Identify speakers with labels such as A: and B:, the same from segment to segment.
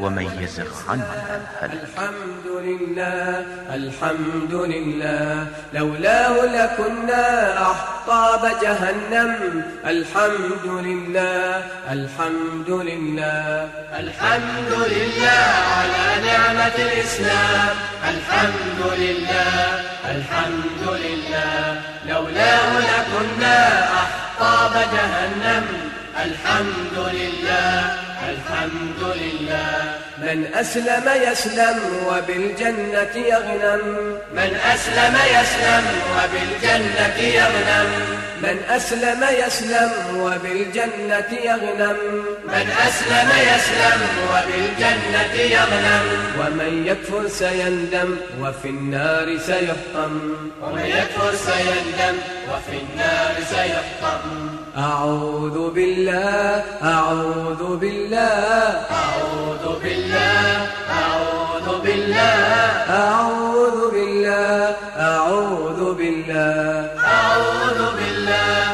A: ومن يزغ عنها هلك
B: الحمد لله الحمد لله لولاه لكنا أحطاب جهنم. الحمد لله الحمد لله الحمد لله على نعمة الإسلام. الحمد لله الحمد لله لولاه لكنا أحطاب جهنم. الحمد لله. الحمد لله. من أسلم يسلم وبالجنة يغنم. من أسلم يسلم وبالجنة يغنم. من أسلم يسلم وبالجنة يغنم. من أسلم يسلم وبالجنة يغنم. ومن يكفر سيندم وفي النار سيحطم. ومن يكفر سيندم وفي النار سيحطم. أعوذ بالله أعوذ بالله. أعوذ بالله أعوذ بالله أعوذ بالله أعوذ بالله أعوذ بالله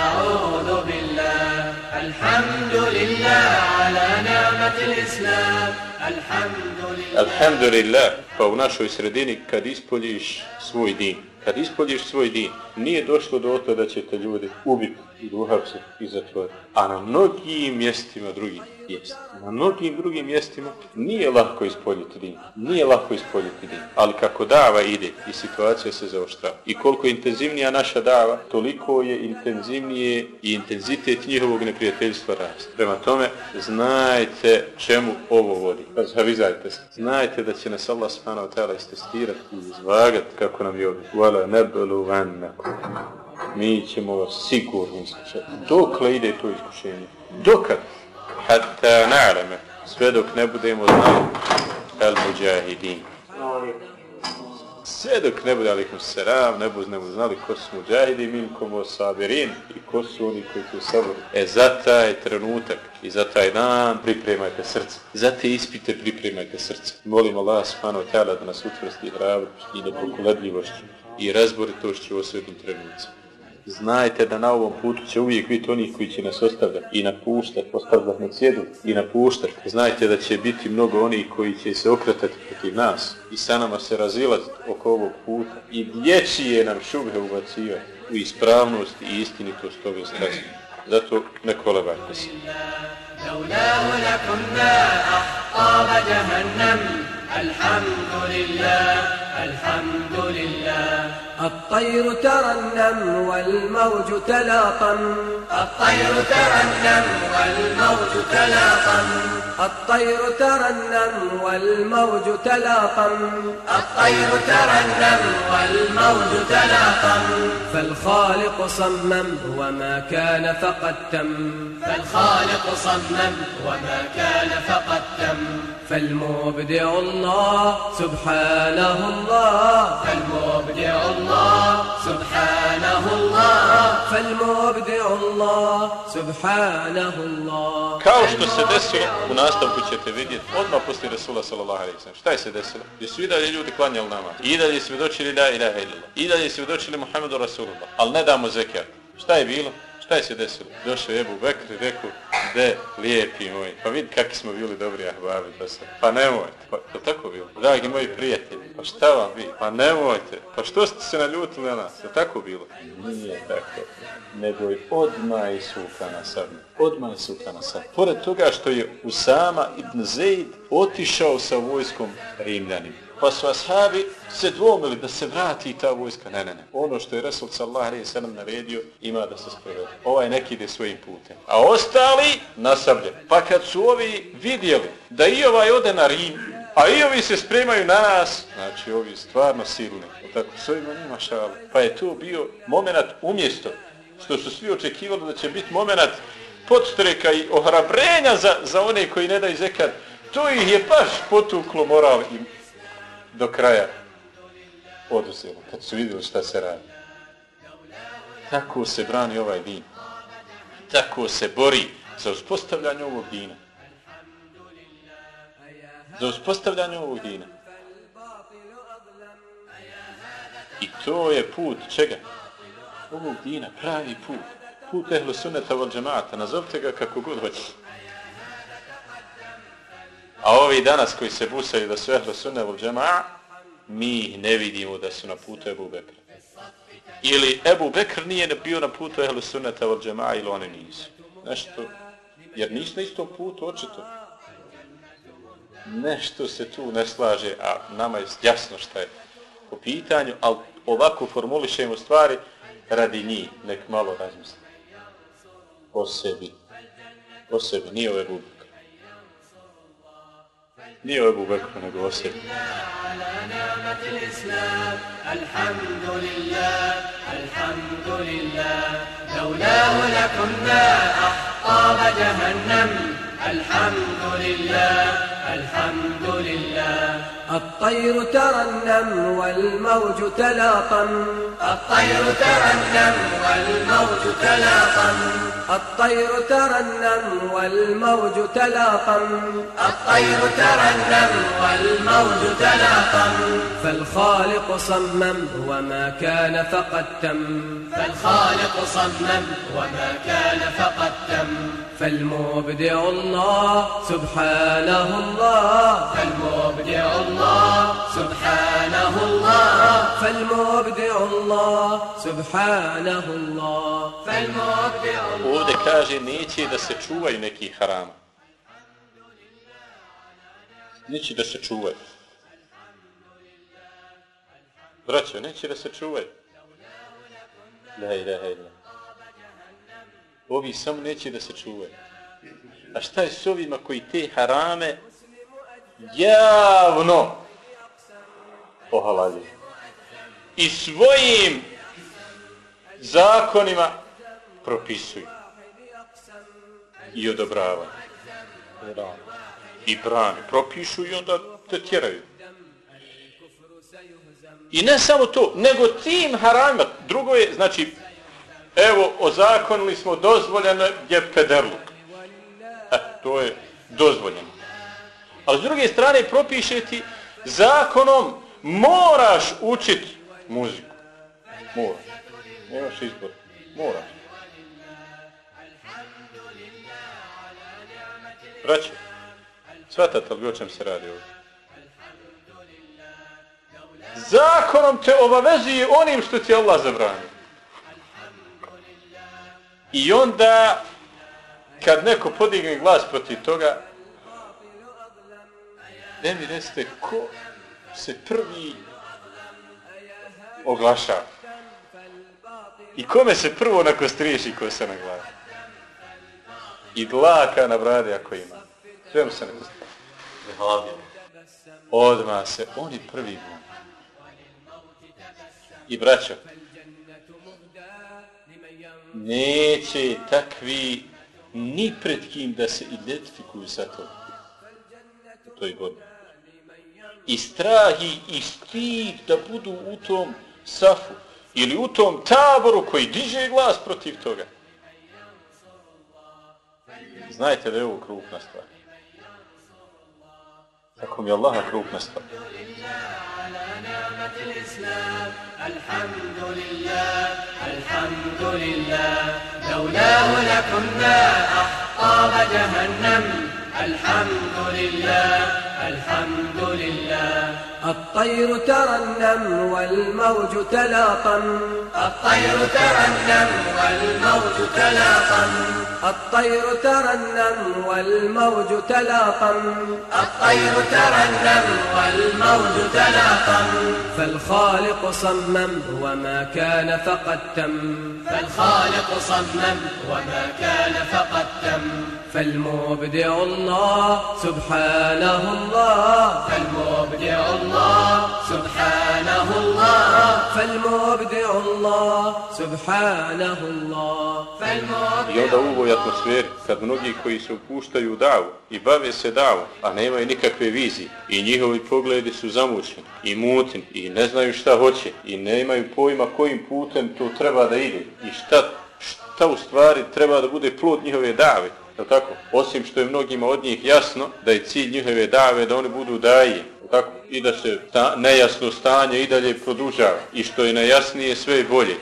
B: أعوذ بالله الحمد لله على نعمة الإسلام الحمد لله
C: Alhamdulillah, pa u našoj sredini kad ispoljiš svoj din, kad ispoljiš svoj din, nije došlo do to da će te ljudi ubiti i uhapse i zatvoriti. A na mnogim mjestima drugih jest. Na mnogim drugim mjestima nije lako ispoljiti din. Nije lako ispoljiti din. Ali kako dava ide i situacija se zaoštrava. I koliko je intenzivnija naša dava, toliko je intenzivnije i intenzitet njihovog neprijateljstva raste. Prema tome, znajte čemu ovo vodi. Zavizajte se. Znajte da će nas Allah subhanahu wa ta'ala istestirati i izvagati kako nam je ovdje. Vala nebelu vannakum mi ćemo vas sigurno iskušati. Dokle ide to iskušenje? Dokad? Hatta na'lame, Sve dok ne budemo znali el muđahidin. Sve dok ne bude alikum seram, ne budemo znali ko su muđahidi, min komo sabirin i ko su oni koji su saboru. E za taj trenutak i za taj dan pripremajte srce. Za te ispite pripremajte srce. Molim Allah subhanahu ta'ala da nas utvrsti hrabrost i nepokoledljivošću i razboritošću u osvetnim trenucima znajte da na ovom putu će uvijek biti onih koji će nas ostavljati i napuštati, ostavljati na sjedu i napuštati. Znajte da će biti mnogo onih koji će se okretati protiv nas i sa nama se razilaziti oko ovog puta i dječije nam šube ubacivati u ispravnost i istinitost ove strazi. Zato ne kolebajte se.
B: لولاه لكنا أحطاب جهنم الحمد لله الحمد لله الطير ترنم والموج تلاطم. الطير ترنم والموج تلاطم. الطير ترنم والموج تلاطم. الطير ترنم والموج تلاطم. فالخالق صمم وما كان فقد تم. فالخالق صمم وما كان فقد تم. فالمبدع الله سبحانه الله. فالمبدع الله سبحانه الله فالمبدع الله سبحانه الله
C: Kao što se desilo, u nastavku ćete vidjeti, odmah poslije Resula sallallahu alaihi sallam. Šta je se desilo? Gdje su i dalje ljudi klanjali namaz. I dalje svjedočili la ilaha illallah. I dalje svjedočili Muhammedu Rasulullah. Ali ne damo zekijat. Šta je bilo? Šta je se desilo? Došao Ebu Bekr i rekao, de, lijepi moj, pa vidi kakvi smo bili dobri ahbabi do sad. Pa nemojte, pa to tako bilo. Dragi moji prijatelji, pa šta vam vi? Pa nemojte, pa što ste se naljutili na nas? Je tako bilo? Nije tako, nego je odmah isuka na sadnu. Odmah isuka na sadnu. Pored toga što je Usama ibn Zaid otišao sa vojskom Rimljanima. Pa su ashabi se dvomili da se vrati ta vojska. Ne, ne, ne. Ono što je Resul sallallahu alaihi sallam naredio ima da se sprovede. Ovaj neki ide svojim putem. A ostali nasablje. Pa kad su ovi vidjeli da i ovaj ode na Rim, a i ovi se spremaju na nas, znači ovi stvarno silni. Tako, s ovima nima šala. Pa je to bio moment umjesto što su svi očekivali da će biti moment podstreka i ohrabrenja za, za one koji ne daju zekat. To ih je baš potuklo moral i do kraja oduzelo, kad su vidjeli šta se radi. Tako se brani ovaj din. Tako se bori za uspostavljanje ovog dina. Za uspostavljanje ovog dina. I to je put čega? Ovog dina, pravi put. Put ehlu sunneta vol džemata. Nazovite ga kako god hoćete. A ovi danas koji se busaju da su ehlo sunne u džema'a, mi ih ne vidimo da su na putu Ebu Bekra. Ili Ebu Bekr nije bio na putu ehlo sunneta u džema'a ili oni nisu. Nešto, jer nisu na istom putu, očito. Nešto se tu ne slaže, a nama je jasno šta je po pitanju, ali ovako formulišemo stvari radi njih, nek malo razmislimo. O sebi. O sebi, nije ove bube. ني ابو بكر Ebu Bekru, على نعمة الاسلام الحمد لله الحمد لله لولاه لكنا أحطاب جهنم الحمد لله الحمد لله الطير ترنم والموج تلاطم. الطير ترنم والموج تلاطم. الطير ترنم والموج تلاطم الطير ترنم والموج تلاطم فالخالق صمم وما كان فقد تم. فالخالق صمم وما كان فقد تم. فالمبدع الله سبحانه الله. فالمبدع الله سبحانه الله. فالمبدع الله سبحانه الله فالمبدع الله Ovdje kaže neće da se čuvaju neki harama. Neće da se čuvaju. Braćo, neće da se čuvaju. La ilaha illa ovi samo neće da se čuvaju. A šta je s ovima koji te harame javno pohalaljuju? I svojim zakonima propisuju. I odobravaju. I brani. Propišu i onda te tjeraju. I ne samo to, nego tim haramima. Drugo je, znači, evo, ozakonili smo dozvoljeno je pederluk. E, to je dozvoljeno. A s druge strane propiše ti zakonom moraš učiti muziku. Moraš. Nemaš izbor. Moraš. Braće, shvatate li o čem se radi ovdje? Zakonom te obavezuje onim što ti Allah zabranio. I onda, kad neko podigne glas protiv toga, ne mi recite ko se prvi oglašava? I kome se prvo onako striješi ko se na glavi? I dlaka na brade ako ima. Sve mu se ne postoji. Odma se, oni prvi bun. I braćo, neće takvi ni pred kim da se identifikuju sa to. U toj godini. I strahi i stid da budu u tom safu ili u tom taboru koji diže glas protiv toga. Znajte da je ovo krupna stvar. Tako mi je Allah krupna stvar. الحمد لله الحمد لله لولاه لكنا أحطاب جهنم الحمد لله الحمد لله الطير ترنم والموج تلاطم. الطير ترنم والموج تلاطم. الطير ترنم والموج تلاطم. الطير ترنم والموج تلاطم. فالخالق صمم وما كان فقد تم. فالخالق صمم وما كان فقد تم. فالمبدع الله سبحانه الله. فالمبدع الله سبحانه الله فالمبدع الله سبحانه الله فالمبدع I onda u ovoj atmosferi, kad mnogi koji se upuštaju u davu i bave se davu, a nemaju nikakve vizije, i njihovi pogledi su zamućeni, i mutni, i ne znaju šta hoće, i ne imaju pojma kojim putem to treba da ide, i šta, šta u stvari treba da bude plod njihove dave, je tako? Osim što je mnogima od njih jasno da je cilj njihove dave da oni budu daje, tako? I da se ta nejasno stanje i dalje produžava. I što je najjasnije sve je bolje.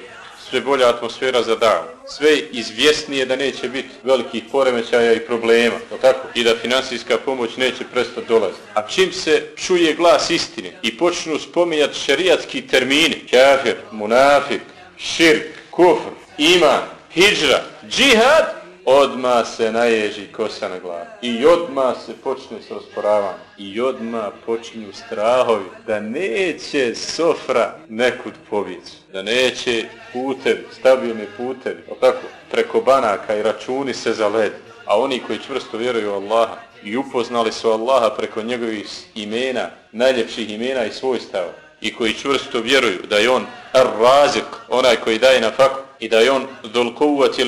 C: sve bolja atmosfera za dan. sve izvjesnije da neće biti velikih poremećaja i problema, tako? I da finansijska pomoć neće prestati dolaziti. A čim se čuje glas istine i počnu spominjati šerijatski termini, kafir, munafik, širk, kufr, iman, hijra, džihad, odma se naježi kosa na glavi. I odma se počne sa osporavanjem. I odma počinju strahovi da neće sofra nekud povići. Da neće putevi, stabilni putevi, tako, preko banaka i računi se za led. A oni koji čvrsto vjeruju Allaha i upoznali su Allaha preko njegovih imena, najljepših imena i svojstava, i koji čvrsto vjeruju da je on ar-razik, onaj koji daje na faku, i da je on dhul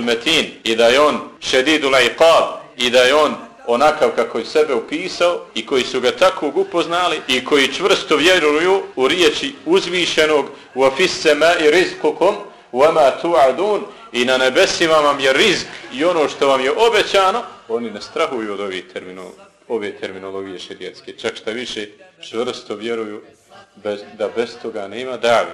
C: metin, i da je on šedidul iqab, i da je on onakav kako je sebe upisao i koji su ga tako upoznali i koji čvrsto vjeruju u riječi uzvišenog u fis i rizkukom wa ma tu'adun i na nebesima vam je rizk i ono što vam je obećano, oni ne strahuju od ovih terminologije, ove terminologije šerijetske. Čak šta više čvrsto vjeruju bez, da bez toga nema davi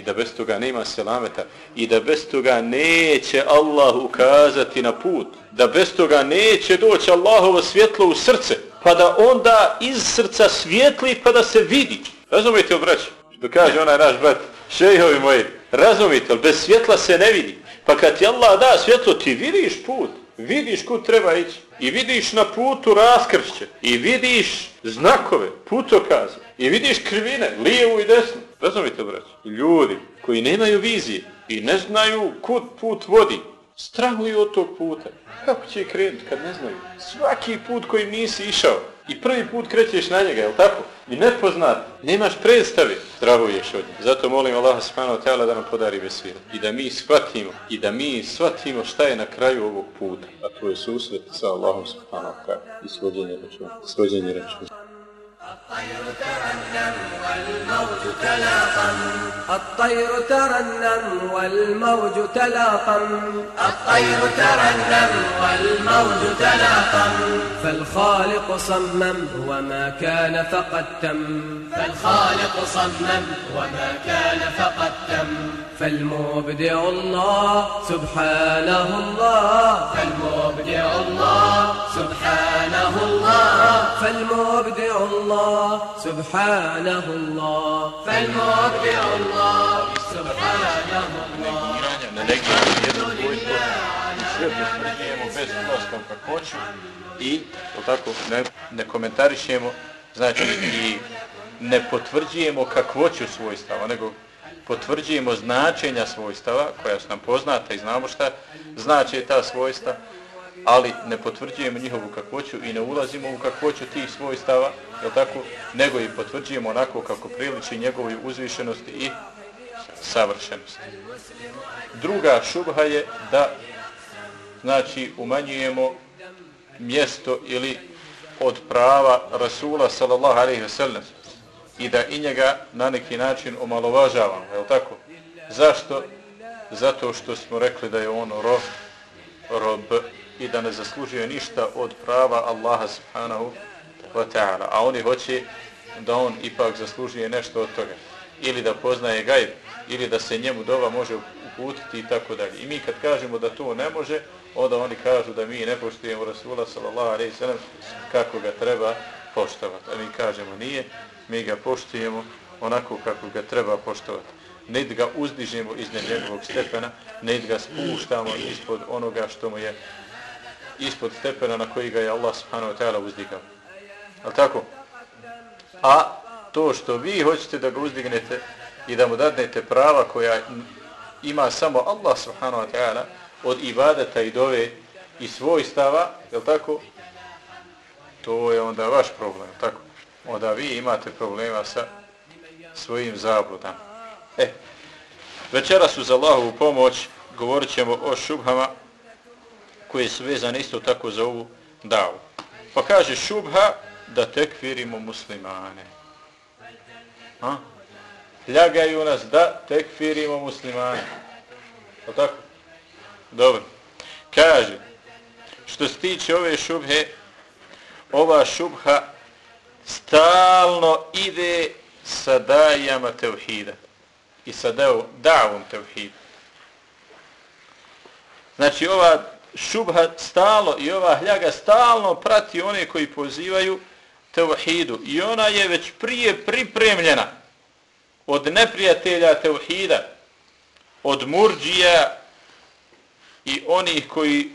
C: i da bez toga nema selameta i da bez toga neće Allah ukazati na put, da bez toga neće doći Allahovo svjetlo u srce, pa da onda iz srca svjetli pa da se vidi. Razumite li braću? Što kaže onaj naš brat, šehovi moji, razumite li, bez svjetla se ne vidi. Pa kad ti Allah da svjetlo, ti vidiš put, vidiš kud treba ići i vidiš na putu raskršće i vidiš znakove, putokaze i vidiš krivine, lijevu i desnu. Razumite, braći? Ljudi koji nemaju vizije i ne znaju kud put vodi, strahuju od tog puta. Kako će krenuti kad ne znaju? Svaki put koji nisi išao i prvi put krećeš na njega, je tako? I nepoznat, nemaš predstave, strahuješ od njega. Zato molim Allah subhanahu wa ta'ala da nam podari besvira. I da mi shvatimo, i da mi shvatimo šta je na kraju ovog puta. A to je susret sa Allahom subhanahu wa ta'ala i svođenje računa. Svođenje računa.
B: الطير ترنم والموج تلاطم الطير ترنم والموج تلاطم الطير ترنم والموج تلاطم فالخالق صمم وما كان فقد تم فالخالق صمم وما كان فقد تم فالمبدع الله سبحانه الله. فالمبدع الله سبحانه الله فالمبدع الله سبحانه الله فالمبدع الله سبحانه الله
C: na negdje jedno svojstvo i sve potvrđujemo bez ulaska u kakvoću i, tako, ne, ne komentarišemo, znači i ne potvrđujemo kakvoću svojstava, nego potvrđujemo značenja svojstava, koja su nam poznata i znamo šta znači ta svojstva, ali ne potvrđujemo njihovu kakvoću i ne ulazimo u kakvoću tih svojstava, je tako, nego i potvrđujemo onako kako priliči njegovoj uzvišenosti i savršenosti. Druga šubha je da znači umanjujemo mjesto ili od prava Rasula sallallahu alaihi ve sellem i da i njega na neki način omalovažavamo, je tako? Zašto? Zato što smo rekli da je on rob, rob i da ne zaslužuje ništa od prava Allaha subhanahu wa ta'ala. A oni hoće da on ipak zaslužuje nešto od toga. Ili da poznaje gajb, ili da se njemu dova može uputiti i tako dalje. I mi kad kažemo da to ne može, onda oni kažu da mi ne poštujemo Rasula sallallahu alaihi sallam kako ga treba poštovati. A mi kažemo nije, mi ga poštujemo onako kako ga treba poštovati. Ne ga uzdižemo iz njegovog stepena, ne ga spuštamo ispod onoga što mu je ispod stepena na koji ga je Allah subhanahu wa ta'ala uzdigao. Ali tako? A to što vi hoćete da ga uzdignete i da mu dadnete prava koja ima samo Allah subhanahu wa ta'ala od ibadeta i dove i svojstava, je tako? To je onda vaš problem, tako? onda vi imate problema sa svojim zabludama. E, večera su za Allahovu pomoć, govorit ćemo o šubhama koje su vezane isto tako za ovu davu. Pa kaže šubha da tekfirimo muslimane. Ha? Ljagaju nas da tekfirimo muslimane. O tako? Dobro. Kaže, što se tiče ove šubhe, ova šubha stalno ide sa dajama tevhida i sa davom tevhida. Znači ova šubha stalo i ova hljaga stalno prati one koji pozivaju tevhidu. I ona je već prije pripremljena od neprijatelja tevhida, od murđija i onih koji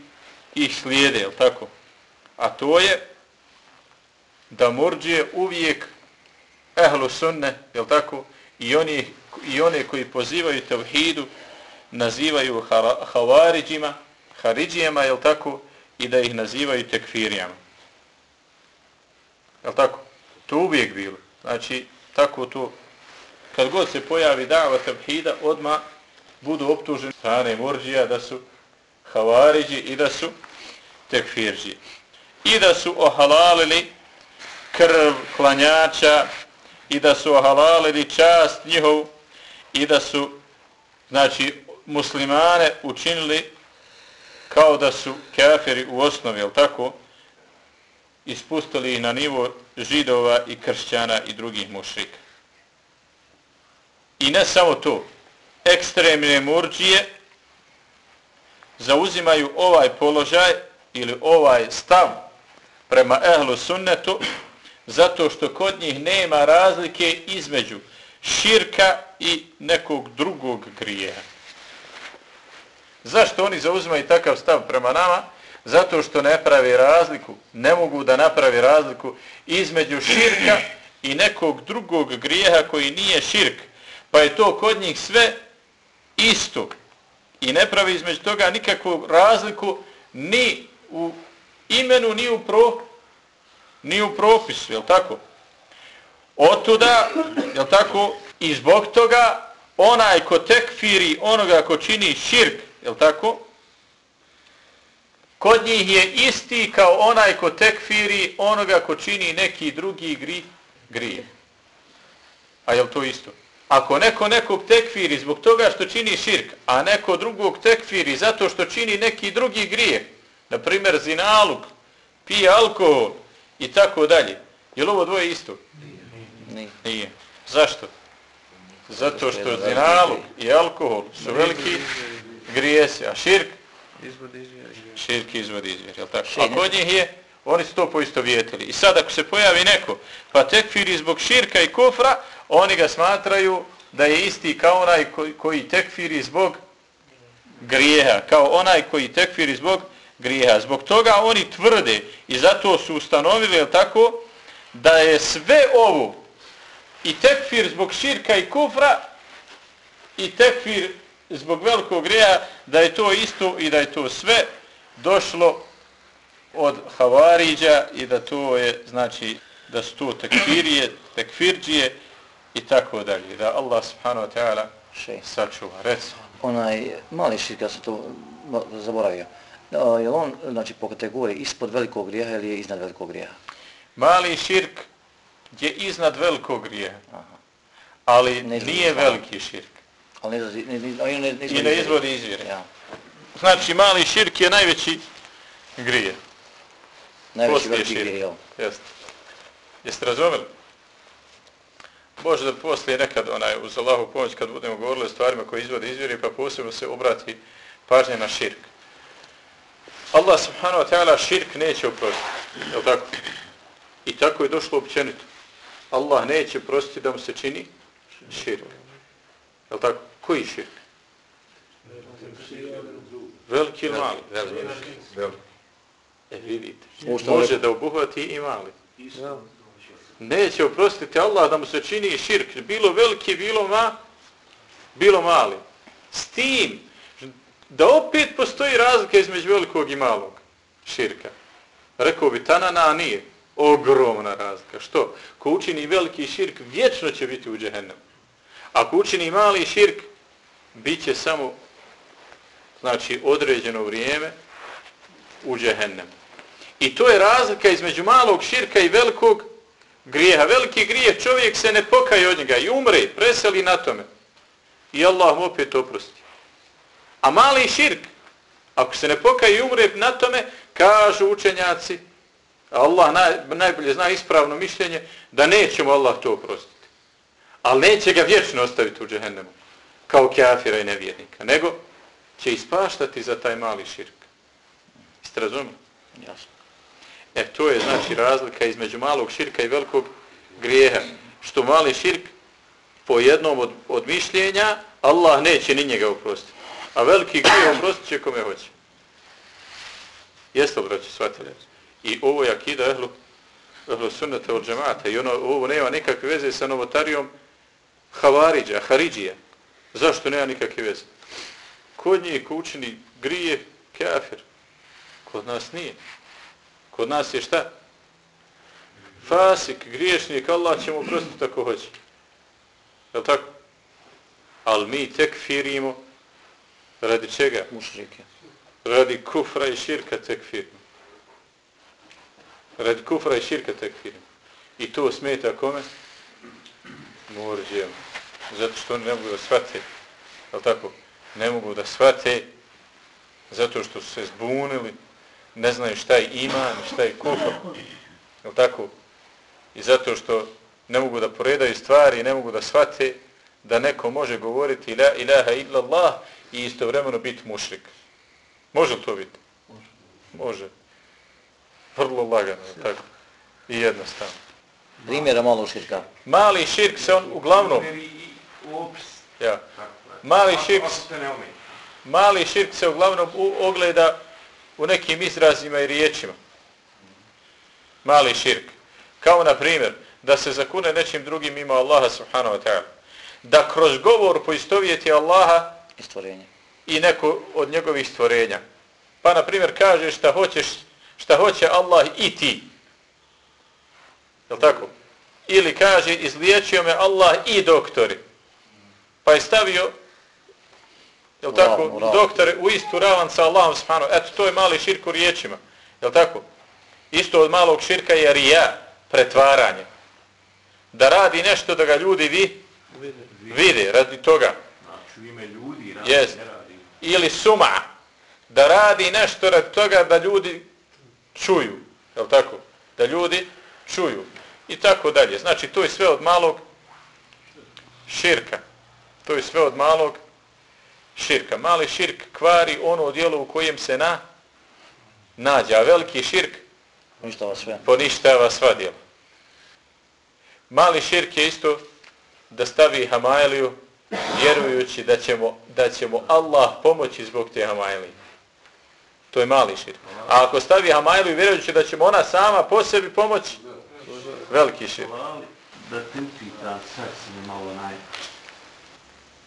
C: ih slijede, je tako? A to je da murđije uvijek ehlu sunne, je tako? I, oni, I one koji pozivaju tevhidu nazivaju havariđima, haridžijama, jel tako? I da ih nazivaju tekfirijama. Je tako? To uvijek bilo. Znači, tako to, kad god se pojavi dava tevhida, odma budu optuženi strane morđija da su havariđi i da su tekfirđi. I da su ohalalili krv klanjača i da su ohalalili čast njihov i da su znači muslimane učinili kao da su kafiri u osnovi, jel tako? Ispustili ih na nivo židova i kršćana i drugih mušrika. I ne samo to, ekstremne murđije zauzimaju ovaj položaj ili ovaj stav prema ehlu sunnetu zato što kod njih nema razlike između širka i nekog drugog grijeha. Zašto oni zauzimaju takav stav prema nama? Zato što ne pravi razliku, ne mogu da napravi razliku između širka i nekog drugog grijeha koji nije širk. Pa je to kod njih sve isto. I ne pravi između toga nikakvu razliku ni u imenu, ni u, pro, ni u propisu, je tako? Otuda, je tako, i zbog toga onaj ko tekfiri onoga ko čini širk, je tako? Kod njih je isti kao onaj ko tekfiri onoga ko čini neki drugi gri, grije. A je to isto? Ako neko nekog tekfiri zbog toga što čini širk, a neko drugog tekfiri zato što čini neki drugi grije, na primjer zinaluk, pije alkohol i tako dalje, je li ovo dvoje isto?
D: Nije.
C: Nije. Zašto? Zato što zinaluk i alkohol su veliki grijesi, a širk?
E: Izvodi.
C: Širk izvodi iz vjeri, tako? A kod njih je, oni su to poisto vjetili. I sad ako se pojavi neko, pa tekfiri zbog širka i kufra, oni ga smatraju da je isti kao onaj koji, koji tekfiri zbog grijeha, kao onaj koji tekfiri zbog grijeha. Zbog toga oni tvrde i zato su ustanovili, tako, da je sve ovo i tekfir zbog širka i kufra i tekfir zbog velikog grija, da je to isto i da je to sve došlo od Havariđa i da to je, znači, da su to tekfirije, tekfirđije i tako dalje. Da Allah subhanahu wa ta'ala sačuva. Reci.
D: Onaj mali širk, ja sam to zaboravio. Je on, znači, po kategoriji ispod velikog grijeha ili je iznad velikog grijeha?
C: Mali širk je iznad velikog grijeha. Ali ne nije veliki širk.
D: Ali ne, ne, ne, ne, ne,
C: I ne izvodi izvjere.
D: Ja.
C: Znači, mali širk je najveći grije.
D: Najveći veliki grije, jel?
C: Jeste. Jeste razumeli? Bože da poslije nekad, onaj, uz Allahu pomoć, kad budemo govorili o stvarima koje izvode izvjeri, pa posebno se obrati pažnje na širk. Allah subhanahu wa ta'ala širk neće oprostiti. Je tako? I tako je došlo općenito. Allah neće prostiti da mu se čini širk. Je tako? Koji širk? Veliki ili mali? Veliki. E vidite. Može da obuhvati i mali. Neće oprostiti Allah da mu se čini širk. Bilo veliki, bilo ma, bilo mali. S tim da opet postoji razlika između velikog i malog širka. Rekao bi tanana, a nije. Ogromna razlika. Što? Ko učini veliki širk, vječno će biti u džehennemu. Ako učini mali širk, bit će samo znači određeno vrijeme u džehennemu. I to je razlika između malog širka i velikog grijeha. Veliki grijeh čovjek se ne pokaje od njega i umre, preseli na tome. I Allah mu opet oprosti. A mali širk, ako se ne pokaje i umre na tome, kažu učenjaci, Allah naj, najbolje zna ispravno mišljenje, da nećemo Allah to oprostiti. Ali neće ga vječno ostaviti u džehennemu, kao kafira i nevjernika, nego će ispaštati za taj mali širk. Jeste razumili?
D: Jasno.
C: E, to je znači razlika između malog širka i velikog grijeha. Što mali širk po jednom od, od mišljenja, Allah neće ni njega oprostiti. A veliki grijeh oprostit će kome hoće. Jeste li, braći, shvatili? I ovo je akida ehlu, ehlu sunnata od džemata. I ono, ovo nema nikakve veze sa novotarijom Havariđa, Haridžija. Zašto nema nikakve veze? Kod njih ko učini grije, kafir. Kod nas nije. Kod nas je šta? Fasik, griješnik, Allah će mu prostiti tako hoće. Je tako? Ali mi tek firimo radi čega?
D: Mušrike.
C: Radi kufra i širka tek firimo. Radi kufra i širka tek firimo. I to smeta kome? Morđijom. Zato što oni ne mogu da shvate. Je tako? Ne mogu da shvate zato što su se zbunili ne znaju šta je iman, šta je kufr. Je tako? I zato što ne mogu da poredaju stvari, ne mogu da shvate da neko može govoriti la ilaha illa Allah i istovremeno biti mušrik. Može li to biti? Može. Vrlo lagano, je tako? I jednostavno.
D: Primjera malo širka.
C: Mali širk se on uglavnom... Ja. Mali širk, mali širk se uglavnom ogleda u nekim izrazima i riječima. Mali širk. Kao na primjer, da se zakune nečim drugim ima Allaha subhanahu wa ta'ala. Da kroz govor poistovijeti Allaha
D: I stvorenje.
C: i neko od njegovih stvorenja. Pa na primjer kaže šta hoćeš, šta hoće Allah i ti. Je tako? Ili kaže izliječio me Allah i doktori. Pa je stavio Jel tako?
D: Ravno, ravno.
C: Doktore, u istu ravan sa Allahom subhanahu. Eto, to je mali širk u riječima. Jel tako? Isto od malog širka je rija, pretvaranje. Da radi nešto da ga ljudi vi vide, radi toga.
A: Znači u ime ljudi radi,
C: Yes.
A: ne radi.
C: Ili suma, da radi nešto radi toga da ljudi čuju. Jel tako? Da ljudi čuju. I tako dalje. Znači, to je sve od malog širka. To je sve od malog širka. Mali širk kvari ono dijelo u kojem se na nađe, a veliki širk
D: Uništava sve.
C: poništava sva dijela. Mali širk je isto da stavi Hamajliju vjerujući da ćemo, da ćemo Allah pomoći zbog te Hamajlije. To je mali širk. A ako stavi Hamajliju vjerujući da ćemo ona sama po sebi pomoći, veliki širk.
A: Da te upita srce mi malo naj...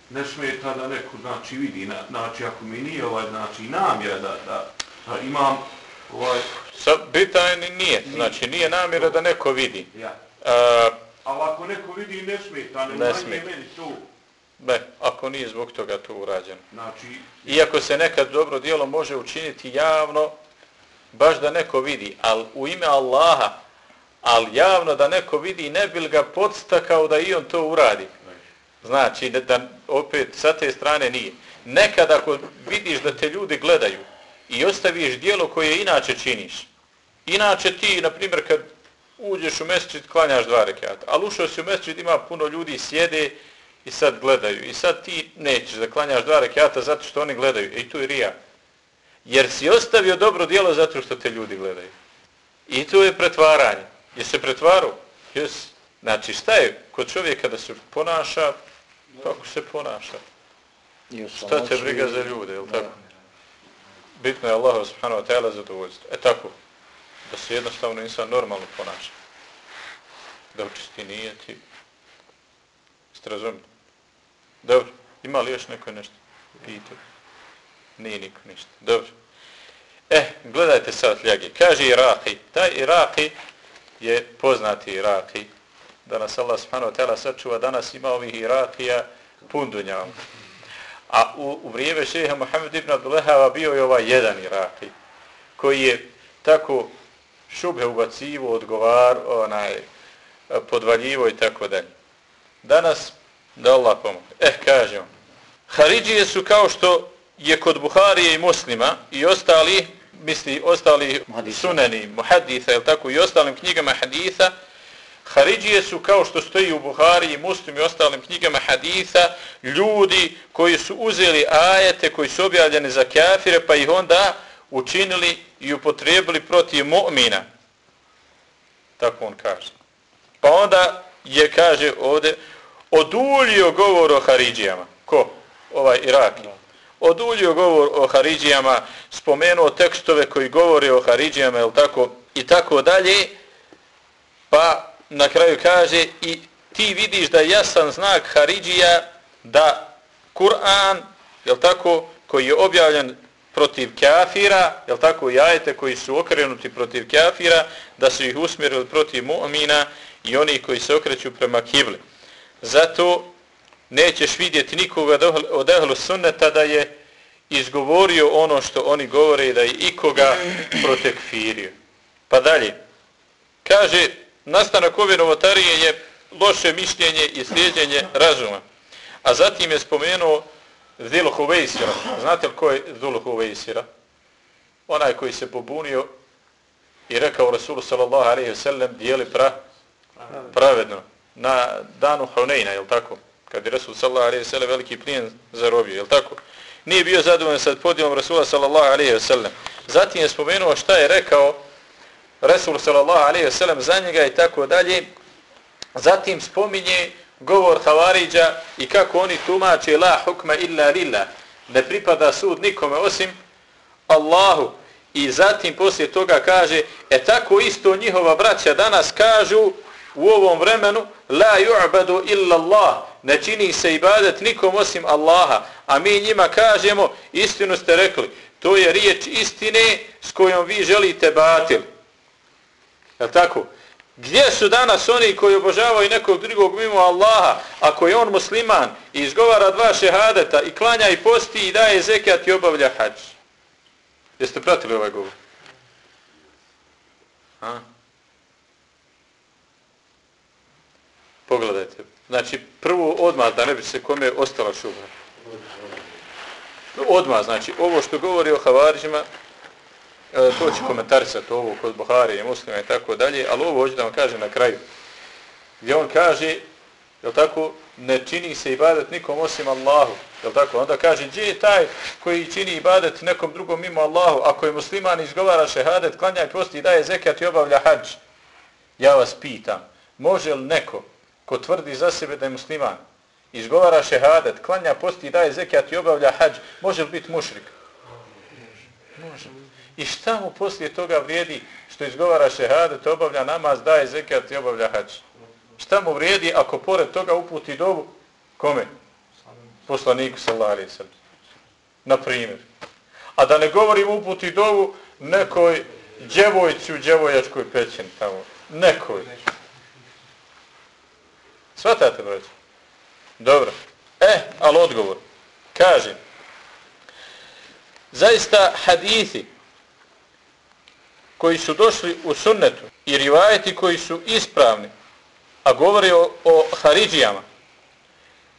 A: Ne smeta da neko, znači, vidi, na, znači, ako mi nije ovaj, znači, namjera da, da, da imam, ovaj,
C: Sa, bitan je nije. Znači, nije namjera da neko vidi.
A: ja.
C: A,
A: Ali ako neko vidi, ne smeta, ne,
C: Ne smeta.
A: meni tu.
C: ne, ako nije zbog toga to urađeno.
A: Znači,
C: Iako se nekad dobro dijelo može učiniti javno, baš da neko vidi, ali u ime Allaha, ali javno da neko vidi, ne bi li ga podstakao da i on to uradi. Znači, da, da opet sa te strane nije. Nekad ako vidiš da te ljudi gledaju i ostaviš dijelo koje inače činiš, inače ti, na primjer, kad uđeš u mesečit, klanjaš dva rekata, ali ušao si u mesečit, ima puno ljudi, sjede i sad gledaju. I sad ti nećeš da klanjaš dva rekata zato što oni gledaju. I tu je rija. Jer si ostavio dobro dijelo zato što te ljudi gledaju. I to je pretvaranje. Je se pretvaru? Jesi. Znači šta je kod čovjeka da se ponaša kako se ponaša? Šta te briga za ljude, je tako? Bitno je Allah subhanahu wa ta'ala zadovoljstvo. E tako, da se jednostavno insan normalno ponaša. Da očisti nijeti. Ste razumili? Dobro, ima li još neko nešto? Pitao. Nije niko ništa. Dobro. Eh, gledajte sad ljage. Kaže Iraki. Taj Iraki je poznati Iraki. Da nas Allah subhanahu wa ta'ala sačuva. Danas ima ovih Irakija pun dunjava. A u, u vrijeme šeha Muhammed ibn Abdullahava bio je ovaj jedan Iraki, koji je tako šubhe ubacivo, odgovar, onaj, podvaljivo i tako dalje. Danas, da Allah pomogu. Eh, kažem, Haridžije su kao što je kod Buharije i muslima i ostali, misli, ostali suneni, muhaditha, ili tako, i ostalim knjigama haditha, Haridžije su kao što stoji u Buhari i Muslim i ostalim knjigama haditha, ljudi koji su uzeli ajete koji su objavljeni za kafire pa ih onda učinili i upotrebili protiv mu'mina. Tako on kaže. Pa onda je, kaže ovdje, oduljio govor o Haridžijama. Ko? Ovaj Iraki. Oduljio govor o Haridžijama, spomenuo tekstove koji govore o Haridžijama, tako, i tako dalje, pa na kraju kaže i ti vidiš da je jasan znak Haridžija da Kur'an, jel tako, koji je objavljen protiv kafira, jel tako, jajete koji su okrenuti protiv kafira, da su ih usmjerili protiv mu'mina i oni koji se okreću prema kibli. Zato nećeš vidjeti nikoga od ehlu sunneta da je izgovorio ono što oni govore i da je ikoga protekfirio. Pa dalje. Kaže, nastanak ove novotarije je loše mišljenje i slijedjenje razuma. A zatim je spomenuo Zilu Huvejsira. Znate li ko je Zilu Huvejsira? Onaj koji se pobunio i rekao Rasulu sallallahu alaihi sallam dijeli pra, pravedno na danu Huneyna, je tako? Kad je Rasul sallallahu alaihi sallam veliki plijen zarobio, je tako? Nije bio zadovoljan sa podijom Rasula sallallahu alaihi sallam. Zatim je spomenuo šta je rekao Rasul sallallahu alaihi ve sellem za njega i tako dalje. Zatim spominje govor Havariđa i kako oni tumače la hukma illa lillah. Ne pripada sud nikome osim Allahu. I zatim poslije toga kaže, e tako isto njihova braća danas kažu u ovom vremenu, la yu'badu illa Allah. Ne čini se ibadet nikom osim Allaha. A mi njima kažemo, istinu ste rekli, to je riječ istine s kojom vi želite batil. Je tako? Gdje su danas oni koji obožavaju nekog drugog mimo Allaha, ako je on musliman i izgovara dva šehadeta i klanja i posti i daje zekat i obavlja hađ? Jeste pratili ovaj govor? Ha? Pogledajte. Znači, prvo odmah, da ne bi se kome ostala šuba. Odmah, znači, ovo što govori o Havariđima, E, to će komentarisati ovo kod Buhari i muslima i tako dalje, ali ovo hoću da vam kaže na kraju. Gdje on kaže, jel tako, ne čini se ibadet nikom osim Allahu. jel tako? Onda kaže, gdje je taj koji čini ibadet nekom drugom mimo Allahu? Ako je musliman izgovara šehadet, klanja i posti i daje zekat i obavlja hađ. Ja vas pitam, može li neko ko tvrdi za sebe da je musliman, izgovara šehadet, klanja posti i daje zekat i obavlja hađ, može li biti mušrik? Može. I šta mu poslije toga vrijedi što izgovara šehadet, obavlja namaz, daje zekat i obavlja hač? Šta mu vrijedi ako pored toga uputi dobu? Kome? Poslaniku sallallahu alaihi sallam. Na primjer. A da ne govorim uputi dobu nekoj djevojci u djevojačkoj pećini tamo. Nekoj. Svatate, broć? Dobro. E, ali odgovor. Kažem. Zaista hadithi koji su došli u sunnetu i rivajeti koji su ispravni, a govori o, o Haridžijama,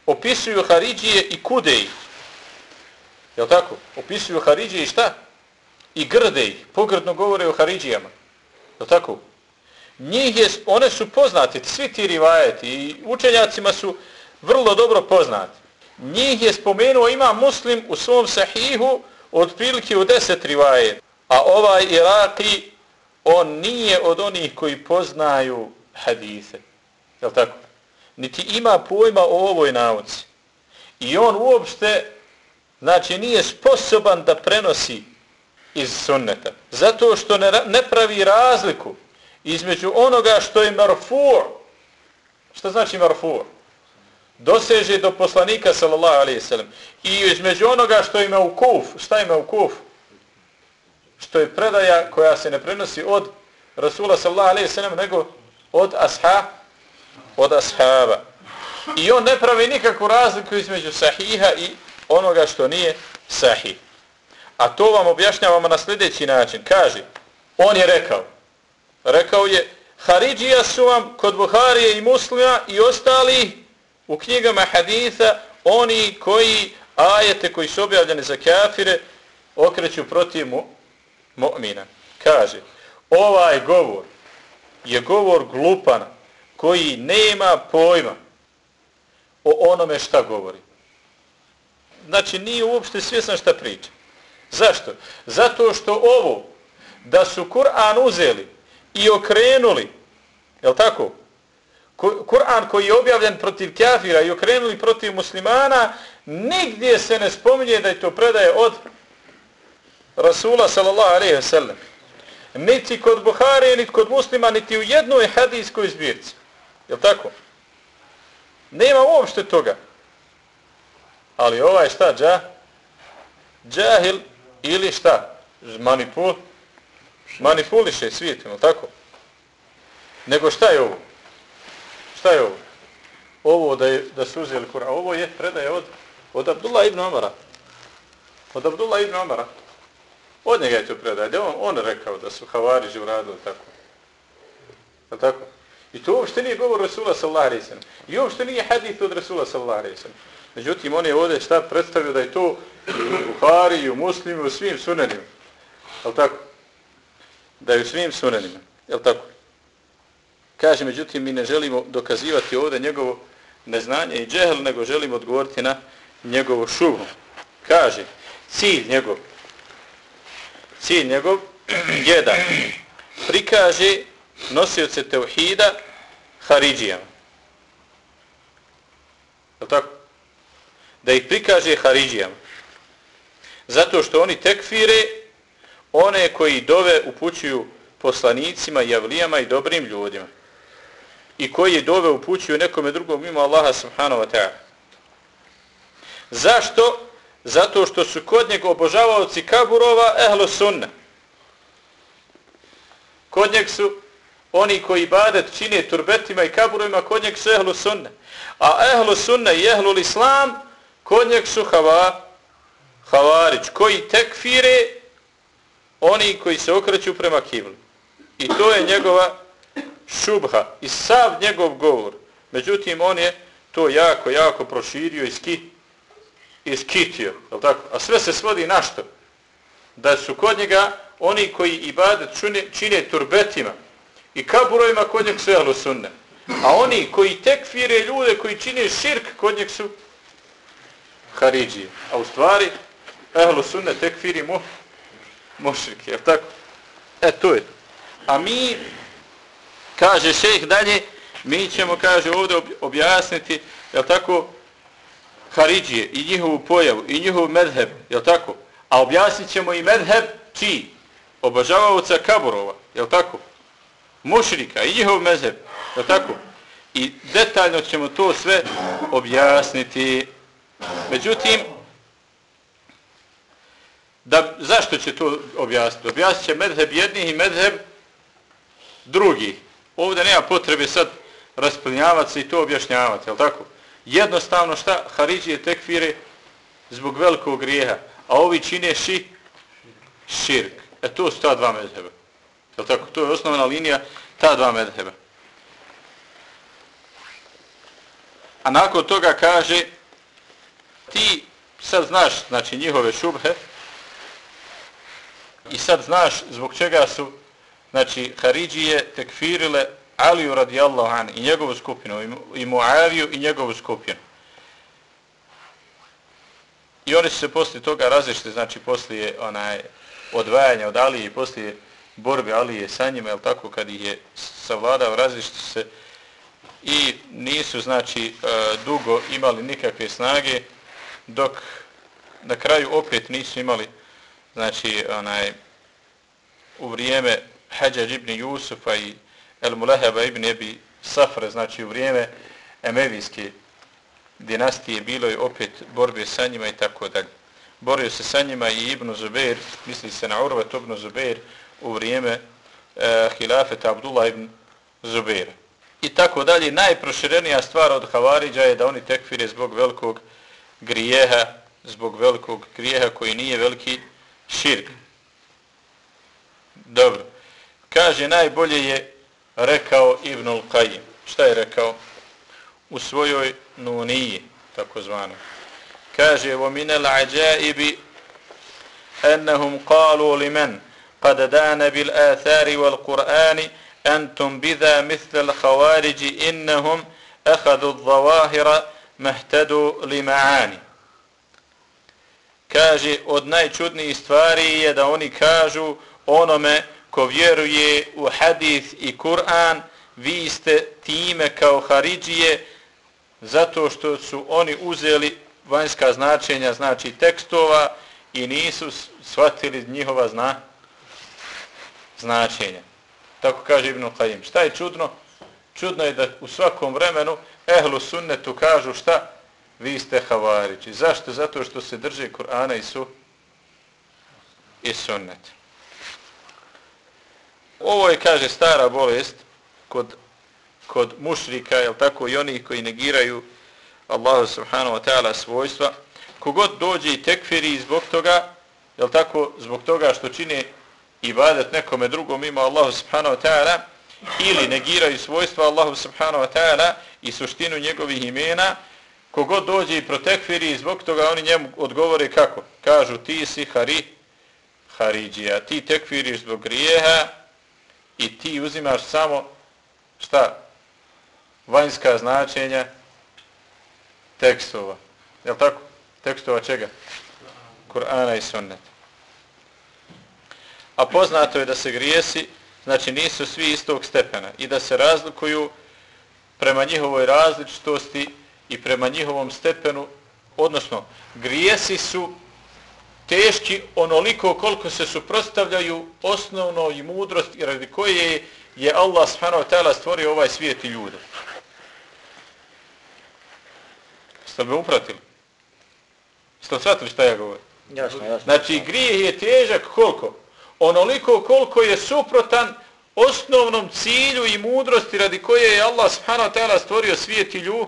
C: opisuju Haridžije i kude ih. Jel tako? Opisuju Haridžije i šta? I grde ih. Pogrdno govore o Haridžijama. Jel tako? njih je, one su poznati, svi ti rivajeti i učenjacima su vrlo dobro poznati. Njih je spomenuo, ima muslim u svom sahihu otprilike u deset rivajet. A ovaj Iraki, on nije od onih koji poznaju hadise. Je li tako? Niti ima pojma o ovoj nauci. I on uopšte, znači, nije sposoban da prenosi iz sunneta. Zato što ne, ne pravi razliku između onoga što je marfur. što znači marfur? doseže do poslanika sallallahu alejhi ve i između onoga što ima u kuf šta ima u kuf što je predaja koja se ne prenosi od Rasula sallallahu alejhi ve sellem nego od asha od ashaba. I on ne pravi nikakvu razliku između sahiha i onoga što nije sahih. A to vam objašnjavamo na sljedeći način. Kaže on je rekao Rekao je, Haridžija su vam kod Buharije i Muslima i ostali u knjigama haditha oni koji ajete koji su objavljeni za kafire okreću protiv mu, mu'mina. Kaže, ovaj govor je govor glupana koji nema pojma o onome šta govori. Znači, nije uopšte svjesan šta priča. Zašto? Zato što ovo, da su Kur'an uzeli i okrenuli, je li tako? Kur'an koji je objavljen protiv kafira i okrenuli protiv muslimana, nigdje se ne spominje da je to predaje od Rasula sallallahu alaihi wa sallam. Niti kod Buhari, niti kod muslima, niti u jednoj hadijskoj zbirci. Je tako? Nema uopšte toga. Ali ovaj šta, džah? Džahil ili šta? Manipul? Manipuliše svijetom, je tako? Nego šta je ovo? Šta je ovo? Ovo da, je, da su uzeli Kur'an. Ovo je predaje od, od Abdullah ibn Omara. Od Abdullah ibn Omara. Od njega je to predaje. On, on rekao da su Havariđi uradili tako. Je tako? I to uopšte nije govor Rasula sallallahu alaihi sallam. I uopšte nije hadith od Rasula sallallahu alaihi sallam. Međutim, on je ovdje šta predstavio da je to u Buhari, u Muslimu, u svim sunanima. Je tako? Da je u svim sunanima. Je tako? Kaže, međutim, mi ne želimo dokazivati ovdje njegovo neznanje i džehl, nego želimo odgovoriti na njegovo šubu. Kaže, cilj njegov, cilj njegov je da prikaže nosioce teuhida Haridžijama. Je tako? Da ih prikaže Haridžijama. Zato što oni tekfire one koji dove upućuju poslanicima, javlijama i dobrim ljudima i koji dove upućuju nekome drugom mimo Allaha subhanahu wa ta'ala. Zašto? Zato što su kod njega obožavaoci kaburova ehlo sunne. Kod njeg su oni koji badet čine turbetima i kaburovima, kod njeg su ehlo sunne. A ehlo sunne i ehlo islam, kod njeg su hava, havarić, koji tekfire oni koji se okreću prema kibli. I to je njegova šubha i sav njegov govor. Međutim, on je to jako, jako proširio i ski, iskitio. Tako? A sve se svodi na što? Da su kod njega oni koji ibadet čine, čine turbetima i kaburovima kod njeg su ehlu sunne. A oni koji tekfire ljude koji čine širk kod njeg su haridžije. A u stvari ehlu sunne tekfiri mu mušrike. Tako? E, to je. A mi Kaže šejh dalje, mi ćemo, kaže, ovdje objasniti, je tako, Haridžije i njihovu pojavu i njihov medheb, je tako? A objasnit ćemo i medheb čiji? Obožavaoca Kaburova, je tako? Mušrika i njihov medheb, je tako? I detaljno ćemo to sve objasniti. Međutim, da, zašto će to objasniti? Objasnit će medheb jednih i medheb drugih ovdje nema potrebe sad rasplinjavati se i to objašnjavati, je tako? Jednostavno šta? Haridžije tekfire zbog velikog grijeha, a ovi čine ši, širk. E to su ta dva medheba. Je tako? To je osnovna linija ta dva medheba. A nakon toga kaže ti sad znaš znači njihove šubhe i sad znaš zbog čega su znači Haridžije tekfirile Aliju radijallahu an i njegovu skupinu i Muaviju i njegovu skupinu. I oni su se poslije toga različili, znači poslije onaj odvajanja od Alije i poslije borbe Alije sa njima, je tako, kad ih je savladao, različili se i nisu, znači, e, dugo imali nikakve snage, dok na kraju opet nisu imali, znači, onaj, u vrijeme Hadžađ ibn Jusufa i El Muleheba ibn Ebi Safra, znači u vrijeme Emevijske dinastije, bilo je opet borbe sa njima i tako dalje. Borio se sa njima i Ibn Zubair, misli se na Urvat ibn Zubair, u vrijeme e, hilafeta Abdullah ibn Zubair. I tako dalje, najproširenija stvar od Havariđa je da oni tekfire zbog velikog grijeha, zbog velikog grijeha koji nije veliki širk. Dobro. Kaže, najbolje je rekao Ibnul Qajim. Šta je rekao? U svojoj nuniji, tako zvano. Kaže, وَمِنَ الْعَجَائِبِ أَنَّهُمْ قَالُوا لِمَنْ قَدْ دَانَ بِالْآثَارِ وَالْقُرْآنِ entum bida mithle l'havariđi innehum ehadu d'avahira mehtedu li ma'ani. Kaže, od najčudnijih stvari je da oni kažu onome ko vjeruje u hadith i Kur'an, vi ste time kao Haridžije zato što su oni uzeli vanjska značenja, znači tekstova i nisu shvatili njihova zna, značenja. Tako kaže Ibn Qayyim. Šta je čudno? Čudno je da u svakom vremenu ehlu sunnetu kažu šta? Vi ste havarići. Zašto? Zato što se drže Kur'ana i su i sunnet. Ovo je, kaže, stara bolest kod, kod mušrika, jel tako, i onih koji negiraju Allahu subhanahu wa ta'ala svojstva. Kogod dođe i tekfiri zbog toga, jel tako, zbog toga što čine ibadet nekome drugom ima Allahu subhanahu wa ta'ala, ili negiraju svojstva Allahu subhanahu wa ta'ala i suštinu njegovih imena, kogod dođe i protekfiri zbog toga oni njemu odgovore kako? Kažu ti si hari, haridžija, ti tekfiriš zbog grijeha i ti uzimaš samo šta? Vanjska značenja tekstova. Je tako? Tekstova čega? Kur'ana i sunneta. A poznato je da se grijesi, znači nisu svi istog stepena i da se razlikuju prema njihovoj različitosti i prema njihovom stepenu, odnosno grijesi su teški onoliko koliko se suprostavljaju osnovno i mudrost i radi koje je Allah subhanahu wa ta'ala stvorio ovaj svijet i ljude. Ste me upratili? Ste li shvatili šta ja govorim?
D: Jasno, jasno.
C: Znači, grijeh je težak koliko? Onoliko koliko je suprotan osnovnom cilju i mudrosti radi koje je Allah subhanahu wa ta'ala stvorio svijet i lju,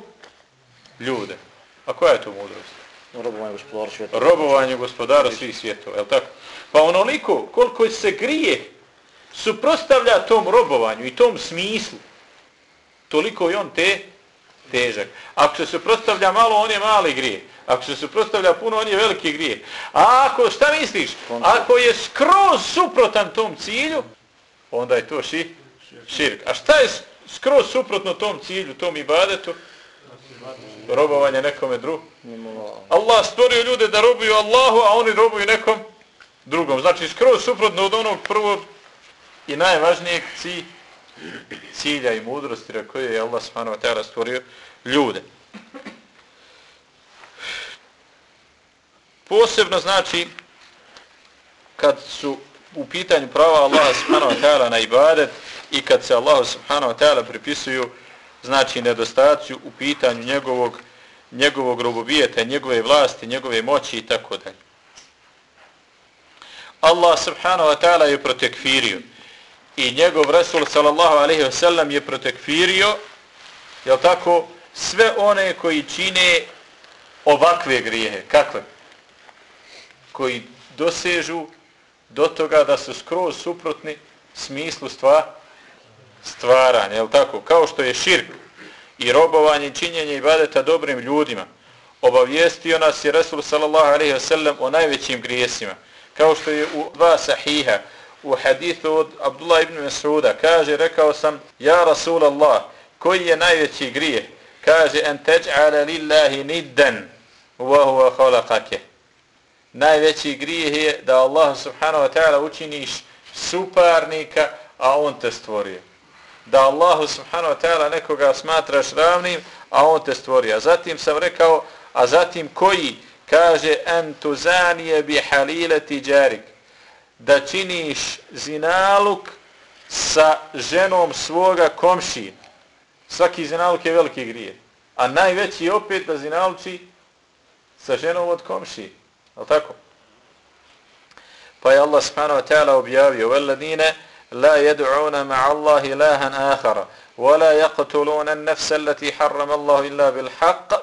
C: ljude. A koja je to mudrost?
D: Robovanje gospodara svijeta.
C: Robovanje gospodara svih svjetova, je tako? Pa onoliko koliko se grije suprostavlja tom robovanju i tom smislu, toliko je on te težak. Ako se suprostavlja malo, on je mali grije. Ako se suprostavlja puno, on je veliki grije. A ako, šta misliš? Ako je skroz suprotan tom cilju, onda je to ši, širk. A šta je skroz suprotno tom cilju, tom ibadetu? Robovanje nekome drugom. Allah stvorio ljude da robuju Allahu, a oni robuju nekom drugom. Znači skroz suprotno od onog prvog i najvažnijeg cilj, cilja i mudrosti na koje je Allah subhanahu wa ta'ala stvorio ljude. Posebno znači kad su u pitanju prava Allaha subhanahu wa ta'ala na ibadet i kad se Allah subhanahu wa ta'ala pripisuju znači nedostaciju u pitanju njegovog njegovog robobijeta, njegove vlasti, njegove moći i tako dalje. Allah subhanahu wa ta'ala je protekfirio i njegov Resul sallallahu alaihi wa sallam je protekfirio jel tako, sve one koji čine ovakve grijehe. Kakve? Koji dosežu do toga da su skroz suprotni smislu stvari stvaranje, Jel tako? Kao što je širk i robovanje i činjenje ibadeta dobrim ljudima. Obavijestio nas je Resul sallallahu alaihi wasallam o najvećim grijesima. Kao što je u dva sahiha u hadithu od Abdullah ibn Mas'uda kaže, rekao sam, ja Rasul Allah, koji je najveći grije? Kaže, en teđ'ala lillahi niddan, wa huwa khalaqake. Najveći grijeh je da Allah subhanahu wa ta'ala učiniš suparnika, a on te stvorio da Allahu subhanahu wa ta'ala nekoga smatraš ravnim, a on te stvori. A zatim sam rekao, a zatim koji kaže entuzanije bi halileti džarik, da činiš zinaluk sa ženom svoga komši. Svaki zinaluk je veliki grije. A najveći opet da zinaluči sa ženom od komši. Je tako? Pa je Allah subhanahu wa ta'ala objavio veladine, well, لَا يَدْعُونَ مَعَ اللَّهِ لَهًا آخَرَ وَلَا يَقْتُلُونَ النَّفْسَ الَّتِي حَرَّمَ اللَّهُ إِلَّا بِالْحَقِّ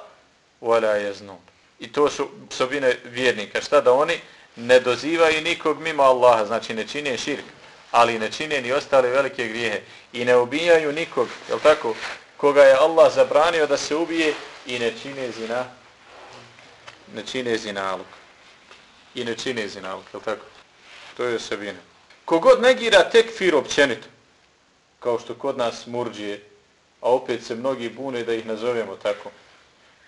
C: وَلَا يَزْنُونَ I to su osobine vjernika. Šta da oni? ne dozivaju nikog mimo Allaha, znači ne čine širk, ali ne čine ni ostale velike grijehe i ne ubijaju nikog, je tako, koga je Allah zabranio da se ubije i ne čine zina, ne čine zinalog. I ne čine zinalog, je tako? To je osobina. Kogod negira tekfir općenito, kao što kod nas murđije, a opet se mnogi bune da ih nazovemo tako,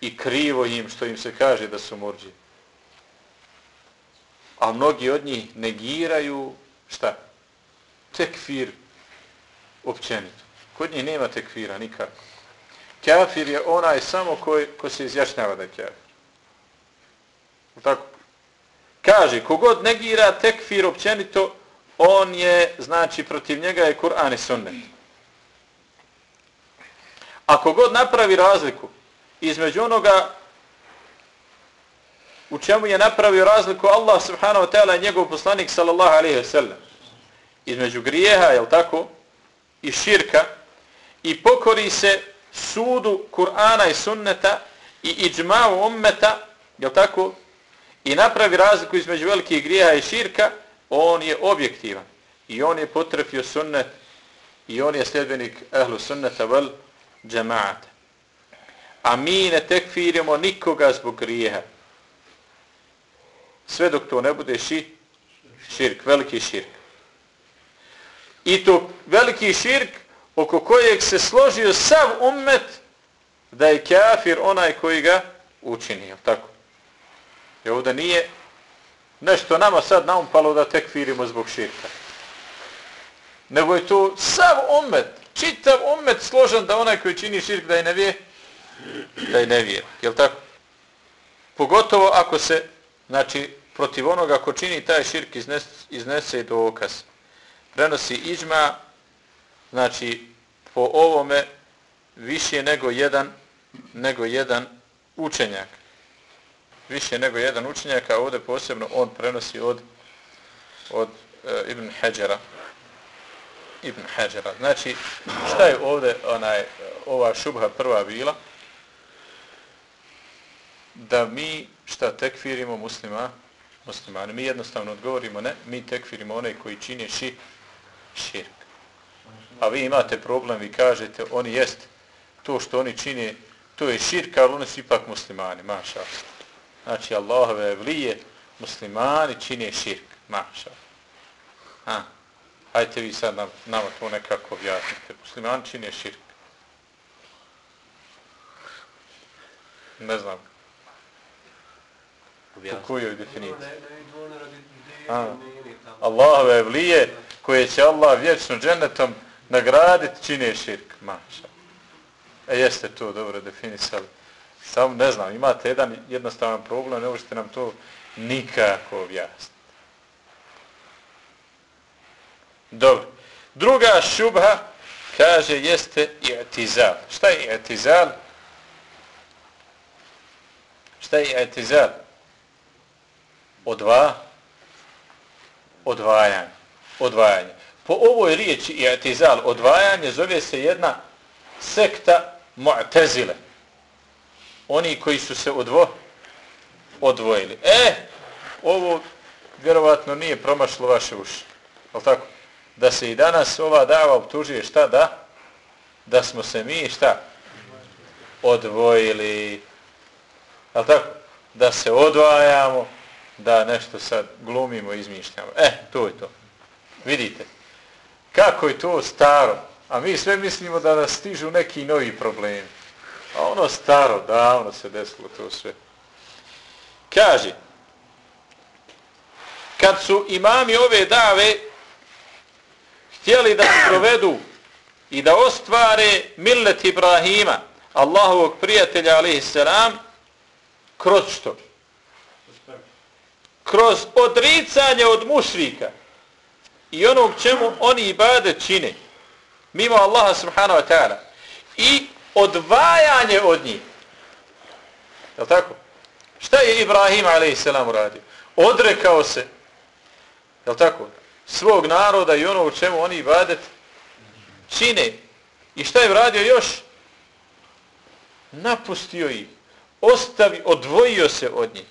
C: i krivo im što im se kaže da su murđije. A mnogi od njih negiraju, šta? Tekfir općenito. Kod njih nema tekfira nikako. Kafir je onaj samo koji, ko se izjašnjava da je kafir. Tako. Kaže, kogod negira tekfir općenito, on je, znači, protiv njega je Kur'an i sunnet. Ako god napravi razliku između onoga u čemu je napravio razliku Allah subhanahu wa ta'ala i njegov poslanik sallallahu alaihi wa sallam, između grijeha, jel tako, i širka, i pokori se sudu Kur'ana i sunneta i iđma'u ummeta, jel tako, i napravi razliku između velikih grijeha i širka, on je objektivan. I on je potrefio sunnet i on je sljedbenik ehlu sunneta vel džemaata. A mi ne tekfirimo nikoga zbog grijeha. Sve dok to ne bude ši, širk, veliki širk. I to veliki širk oko kojeg se složio sav ummet da je kafir onaj koji ga učini. Tako. I ovdje nije nešto nama sad naumpalo da tekfirimo zbog širka. Nego je to sav ummet, čitav ummet složen da onaj koji čini širk da je nevije, da je nevije. Je tako? Pogotovo ako se, znači, protiv onoga ko čini taj širk iznese, iznese dokaz. Prenosi iđma, znači, po ovome više nego jedan, nego jedan učenjak više nego jedan učenjak, a ovdje posebno on prenosi od, od e, Ibn Hajjara. Ibn Hajjara. Znači, šta je ovdje onaj, ova šubha prva bila? Da mi šta tekfirimo muslima, muslimani. Mi jednostavno odgovorimo ne, mi tekfirimo one koji čine ši, širk. A vi imate problem, vi kažete, oni jest to što oni čine, to je širk, ali oni su ipak muslimani, maša. Znači, Allahove vlije, muslimani čine širk. Maša. Ha. Hajte vi sad nam, nama to nekako objasnite. Muslimani čine širk. Ne znam. U kojoj definiciji? Allahove vlije koje će Allah vječno džennetom nagraditi čine širk. Maša. E jeste to dobro definisali. Samo ne znam, imate jedan jednostavan problem, ne možete nam to nikako objasniti. Dobro. Druga šubha, kaže, jeste i'tizal. Šta je i'tizal? Šta je i'tizal? Odva? Odvajanje. Odvajanje. Po ovoj riječi i'tizal, odvajanje, zove se jedna sekta mu'tezile oni koji su se odvo, odvojili. E, ovo vjerovatno nije promašlo vaše uši. Ali tako? Da se i danas ova dava optužuje šta da? Da smo se mi šta? Odvojili. Ali tako? Da se odvajamo, da nešto sad glumimo, izmišljamo. E, to je to. Vidite. Kako je to staro? A mi sve mislimo da nas stižu neki novi problemi. A ono staro, davno se desilo to sve. Kaže, kad su imami ove dave htjeli da provedu i da ostvare millet Ibrahima, Allahovog prijatelja, alaihissalam, kroz što? Kroz odricanje od mušrika i onog čemu oni ibade čine, mimo Allaha subhanahu wa ta'ala, i odvajanje od njih. Je tako? Šta je Ibrahim a.s. uradio? Odrekao se, je tako? Svog naroda i ono u čemu oni ibadet čine. I šta je uradio još? Napustio ih. Ostavi, odvojio se od njih.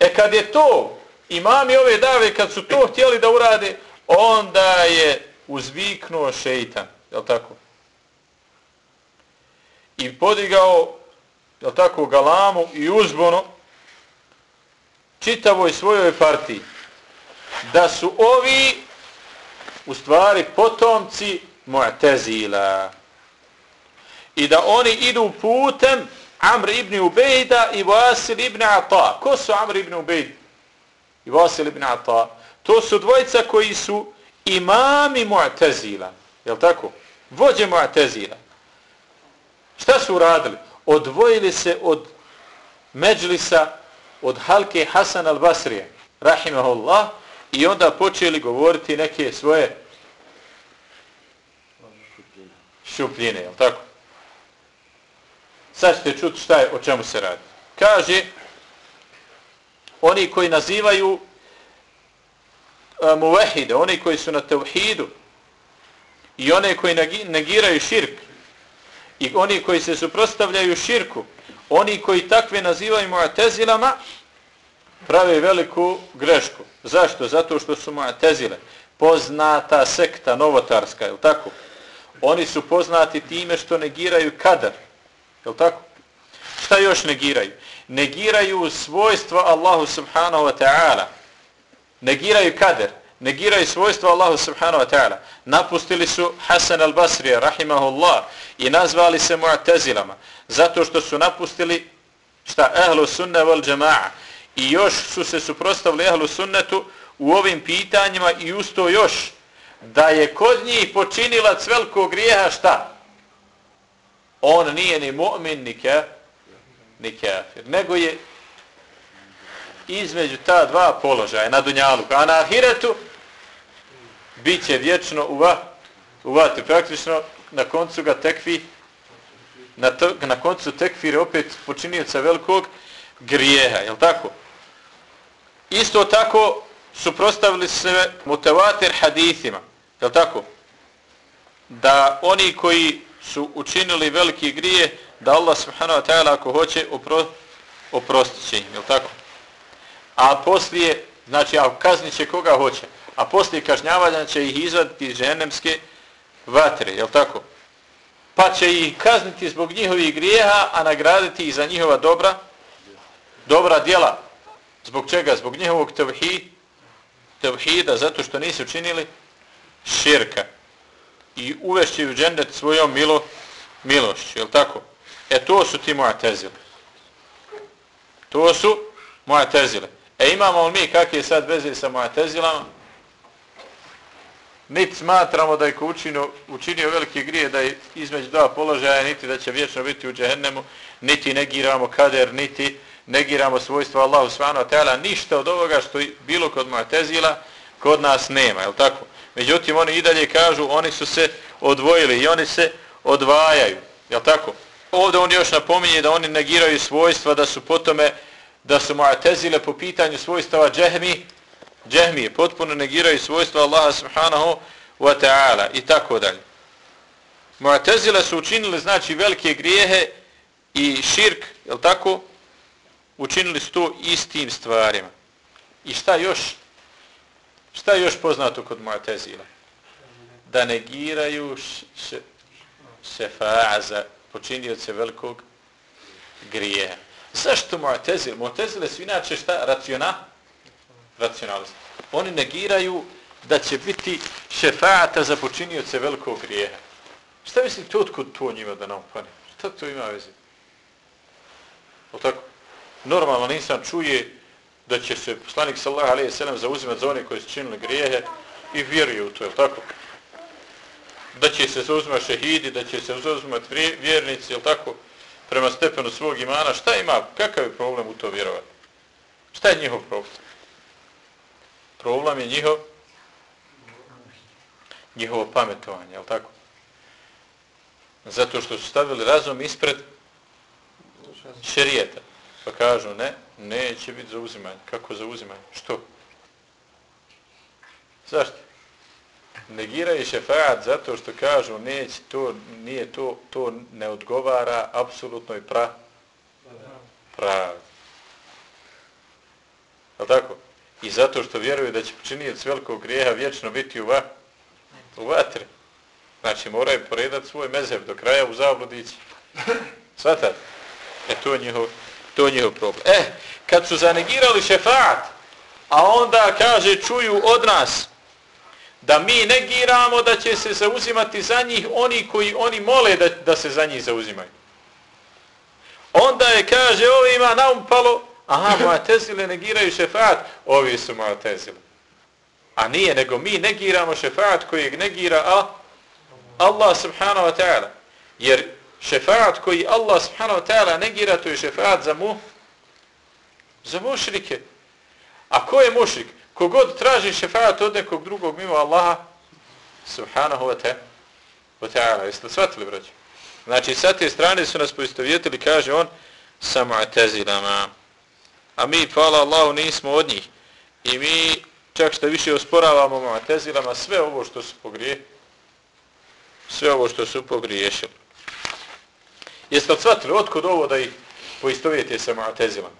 C: E kad je to, imami ove dave, kad su to htjeli da urade, onda je uzviknuo šeitan. Je tako? I podigao je tako galamu i uzbono čitavoj svojoj partiji da su ovi u stvari potomci Mu'tazila. I da oni idu putem Amr ibn Ubejda i Vasil ibn Ata. Ko su Amr ibn Ubejd i Vasil ibn Ata? To su dvojica koji su imami Mu'tazila. Jel tako? Vođe Mu'tazila. Šta su uradili? Odvojili se od Međlisa, od Halke Hasan al-Basrije, rahimahullah, i onda počeli govoriti neke svoje šupljine, jel tako? Sad ćete čuti šta je, o čemu se radi. Kaže, oni koji nazivaju eh, muvehide, oni koji su na tevhidu, i one koji negiraju širk, i oni koji se suprostavljaju širku, oni koji takve nazivaju muatezilama, prave veliku grešku. Zašto? Zato što su muatezile poznata sekta novotarska, je tako? Oni su poznati time što negiraju kadar, je tako? Šta još negiraju? Negiraju svojstva Allahu subhanahu wa ta'ala. Negiraju kader negiraju svojstva Allahu subhanahu wa ta'ala. Napustili su Hasan al-Basrije, rahimahullah, i nazvali se Mu'tazilama, zato što su napustili šta ehlu sunne wal džema'a. I još su se suprostavili ehlu sunnetu u ovim pitanjima i usto još da je kod njih počinila velikog grijeha šta? On nije ni mu'min, ni, ka, ni kafir, nego je između ta dva položaja na dunjalu, a na ahiretu bit će vječno u, va, u vatri. Praktično na koncu ga tekvi, na, to, na koncu tekfire opet počinioca velikog grijeha, je tako? Isto tako suprostavili se mutavatir hadithima, je tako? Da oni koji su učinili veliki grije, da Allah subhanahu wa ta'ala ako hoće opro, oprostit će im, je tako? A poslije, znači, a kaznit će koga hoće a poslije kažnjavanja će ih izvaditi iz ženemske vatre, jel tako? Pa će ih kazniti zbog njihovih grijeha, a nagraditi ih za njihova dobra, dobra djela. Zbog čega? Zbog njihovog tevhid, tevhida, zato što nisu činili širka. I uvešće u džendet svojom milo, milošću, jel tako? E to su ti moja tezile. To su moja tezile. E imamo li mi kakve sad veze sa moja tezilama? Niti smatramo da je ko učinio, učinio velike grije da je između dva položaja, niti da će vječno biti u džehennemu, niti negiramo kader, niti negiramo svojstvo Allahu svano tela, ništa od ovoga što je bilo kod Mu'tezila, kod nas nema, je tako? Međutim, oni i dalje kažu, oni su se odvojili i oni se odvajaju, je tako? Ovdje on još napominje da oni negiraju svojstva, da su potome, da su Mu'tezile po pitanju svojstava džehmi, džehmije potpuno negiraju svojstva Allaha subhanahu wa ta'ala i tako dalje. Mu'tazile su učinili znači velike grijehe i širk, je tako? Učinili su to istim stvarima. I šta još? Šta još poznato kod Mu'tazila? Da negiraju šefa'a za počinioce velikog grijeha. Zašto Mu'tazile? Mu'tazile su inače šta? Racionalno? Racionalist. Oni negiraju da će biti šefata za počinioce velikog grijeha. Šta misli to otkud to njima da nam pani? Šta to ima veze? O tako? Normalno nisam čuje da će se poslanik sallahu alaihi sallam zauzimati za one koji su činili grijehe i vjeruju u to, je tako? Da će se zauzimati šehidi, da će se zauzimati vjernici, je tako? Prema stepenu svog imana. Šta ima? Kakav je problem u to vjerovati? Šta je njihov problem? Problem je njihov njihovo pametovanje, je tako? Zato što su stavili razum ispred šerijeta. Pa kažu, ne, neće biti zauzimanje. Kako zauzimanje? Što? Zašto? Negiraju šefaat zato što kažu, neće to, nije to, to ne odgovara apsolutnoj pra, pravi. Je tako? I zato što vjeruju da će počiniti velikog grijeha vječno biti u, va, u vatre. Znači moraju poredati svoj mezeb do kraja u zabludici. Svatat? E to je njihov, to je njihov problem. E, kad su zanegirali šefat, a onda kaže čuju od nas da mi negiramo da će se zauzimati za njih oni koji oni mole da, da se za njih zauzimaju. Onda je, kaže, ovima naumpalo, aha, Mu'tezile negiraju šefat, ovi su Mu'tezile. A nije, nego mi negiramo šefat kojeg negira a, Allah subhanahu wa ta'ala. Jer šefat koji Allah subhanahu wa ta'ala negira, to je šefat za mu, za mušrike. A ko je mušrik? Kogod traži šefat od nekog drugog mimo Allaha, subhanahu wa ta'ala. Jeste li shvatili, braći? Znači, sa te strane su nas poistovjetili, kaže on, sa mu'tezilama. A mi, hvala Allahu, nismo od njih. I mi čak što više osporavamo mu'tezilama sve ovo što su pogrije, sve ovo što su pogriješili. Jeste li shvatili, otkud ovo da ih poistovijete sa mu'tezilama?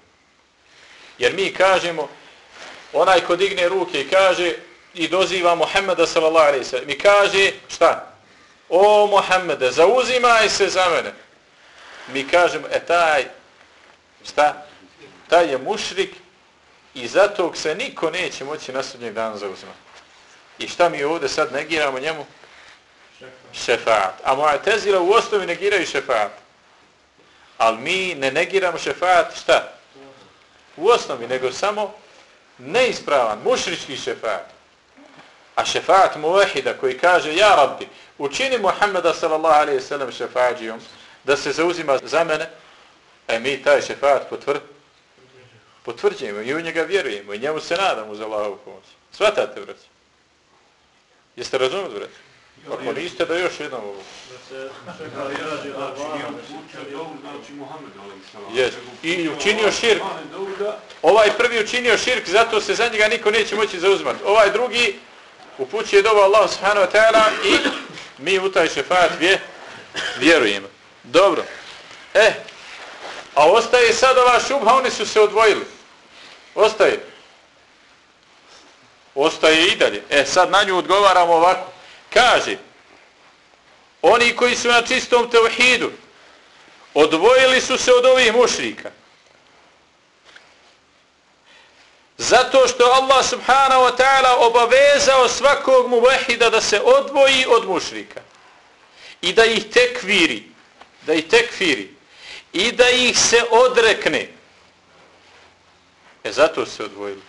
C: Jer mi kažemo, onaj ko digne ruke i kaže i doziva Muhammeda sallallahu alaihi sallam, mi kaže, šta? O Muhammede, zauzimaj se za mene. Mi kažemo, e taj, šta? Taj je mušrik i zato se niko neće moći na sudnjeg dana zauzimati. I šta mi ovdje sad negiramo njemu? Šefaat. A moja tezila u osnovi negiraju šefaat. Ali mi ne negiramo šefaat, šta? U osnovi, nego samo neispravan, mušrički šefaat. A šefaat muvahida koji kaže, ja rabbi, učini Muhammeda sallallahu alaihi sallam šefađijom, da se zauzima za mene, e mi taj šefaat potvrdi potvrđujemo i u njega vjerujemo i njemu se nadamo za Allahovu pomoć. Svatate, vrati? Jeste razumili, vrati? Ako niste, da još jednom ovo. Da se čeka rađe da Yes. I učinio širk. Ovaj prvi učinio širk, zato se za njega niko neće moći zauzmati. Ovaj drugi upućuje dobu Allah subhanahu wa ta'ala i mi u taj šefat vje, vjerujemo. Dobro. E, a ostaje sad ova šubha, oni su se odvojili. Ostaje. Ostaje i dalje. E, sad na nju odgovaramo ovako. Kaže, oni koji su na čistom tevhidu, odvojili su se od ovih mušrika. Zato što Allah subhanahu wa ta'ala obavezao svakog muvahida da se odvoji od mušrika. I da ih tekviri. Da ih tekfiri. I da ih se odrekne. E zato se odvojili.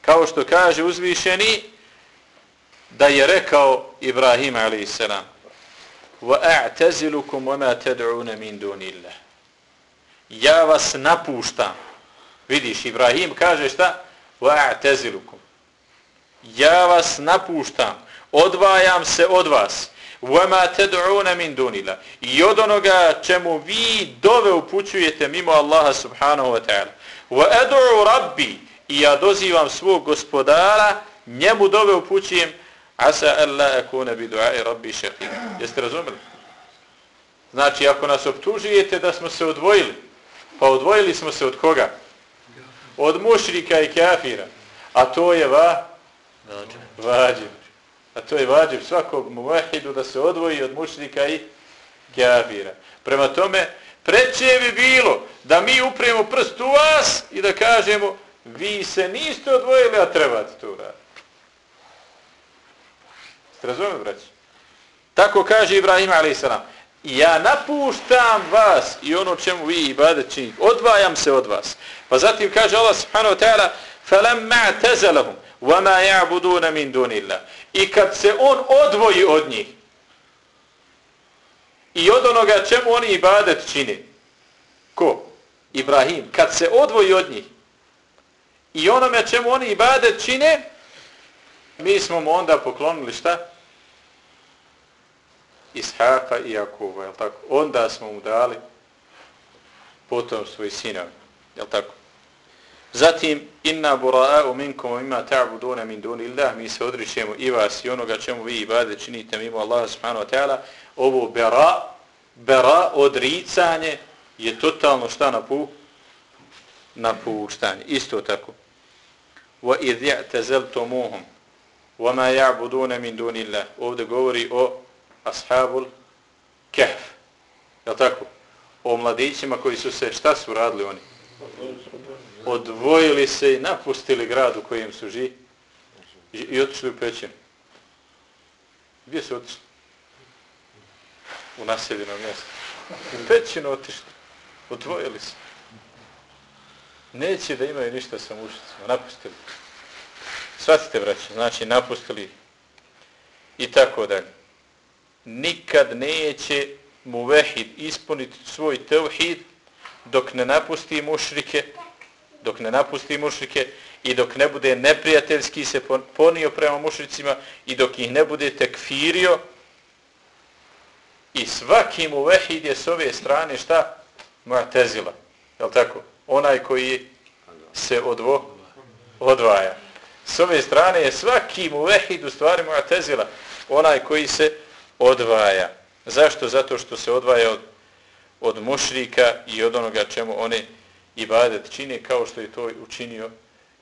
C: Kao što kaže uzvišeni da je rekao Ibrahim a.s. وَأَعْتَزِلُكُمْ وَمَا تَدْعُونَ مِنْ دُونِ اللَّهِ Ja vas napuštam Vidiš, Ibrahim kaže šta? Wa'tazilukum. Ja vas napuštam, odvajam se od vas. Wama tad'una min dunila. I od onoga čemu vi dove upućujete mimo Allaha subhanahu wa ta'ala. Wa ad'u rabbi. I ja dozivam svog gospodara, njemu dove upućujem asa alla akuna bi du'a rabbi shaqi. Jeste razumeli? Znači, ako nas optužujete da smo se odvojili, pa odvojili smo se od koga? od mušrika i kafira. A to je va? Vađib. A to je vađib svakog muvahidu da se odvoji od mušrika i kafira. Prema tome, preće bi bilo da mi upremo prst u vas i da kažemo vi se niste odvojili, a trebate to uraditi. Ste razumeli, braći? Tako kaže Ibrahim a.s. Ja napuštam vas i ono čemu vi ibadet činite. Odvajam se od vas. Pa zatim kaže Allah subhanahu wa ta'ala فَلَمَّا اَعْتَزَلَهُمْ وَمَا يَعْبُدُونَ مِنْ دُونِ اللَّهِ I kad se on odvoji od njih i od onoga čemu oni ibadet čine. Ko? Ibrahim. Kad se odvoji od njih i onome čemu oni ibadet čine, mi smo mu onda poklonili šta? Ishaqa i Jakuba. Tako? Onda smo mu dali potom svoj sinovi. Jel tako? Zatim, inna bura'a'u minkum ima ta'buduna min duni illah, mi se odričemo i vas i onoga čemu vi ibade činite mimo Allaha subhanahu wa ta'ala, ovo bera, bera odricanje je totalno šta na pu? Na. Isto tako. Wa idh ya'tazaltumuhum wa ma ya'buduna min duni illah. Ovdje govori o ashabul kehf. Je tako? O mladićima koji su se, šta su radili oni? Odvojili se i napustili grad u kojem su ži, I, i otišli u pećinu. Gdje su otišli? U naseljenom mjestu. U pećinu otišli. Odvojili se. Neće da imaju ništa sa mušicima. Napustili. Svatite, braće. Znači, napustili i tako dalje. Nikad neće mu vehid ispuniti svoj tevhid dok ne napusti mušrike, dok ne napusti mušrike i dok ne bude neprijateljski se ponio prema mušricima i dok ih ne bude tekfirio i svaki mu vehid je s ove strane šta? Mu'tezila. Je tako? Onaj koji se odvo, odvaja. S ove strane je svaki mu vehid u stvari Mu'tezila. Onaj koji se odvaja. Zašto? Zato što se odvaja od, od mušrika i od onoga čemu oni ibadet čine kao što je to učinio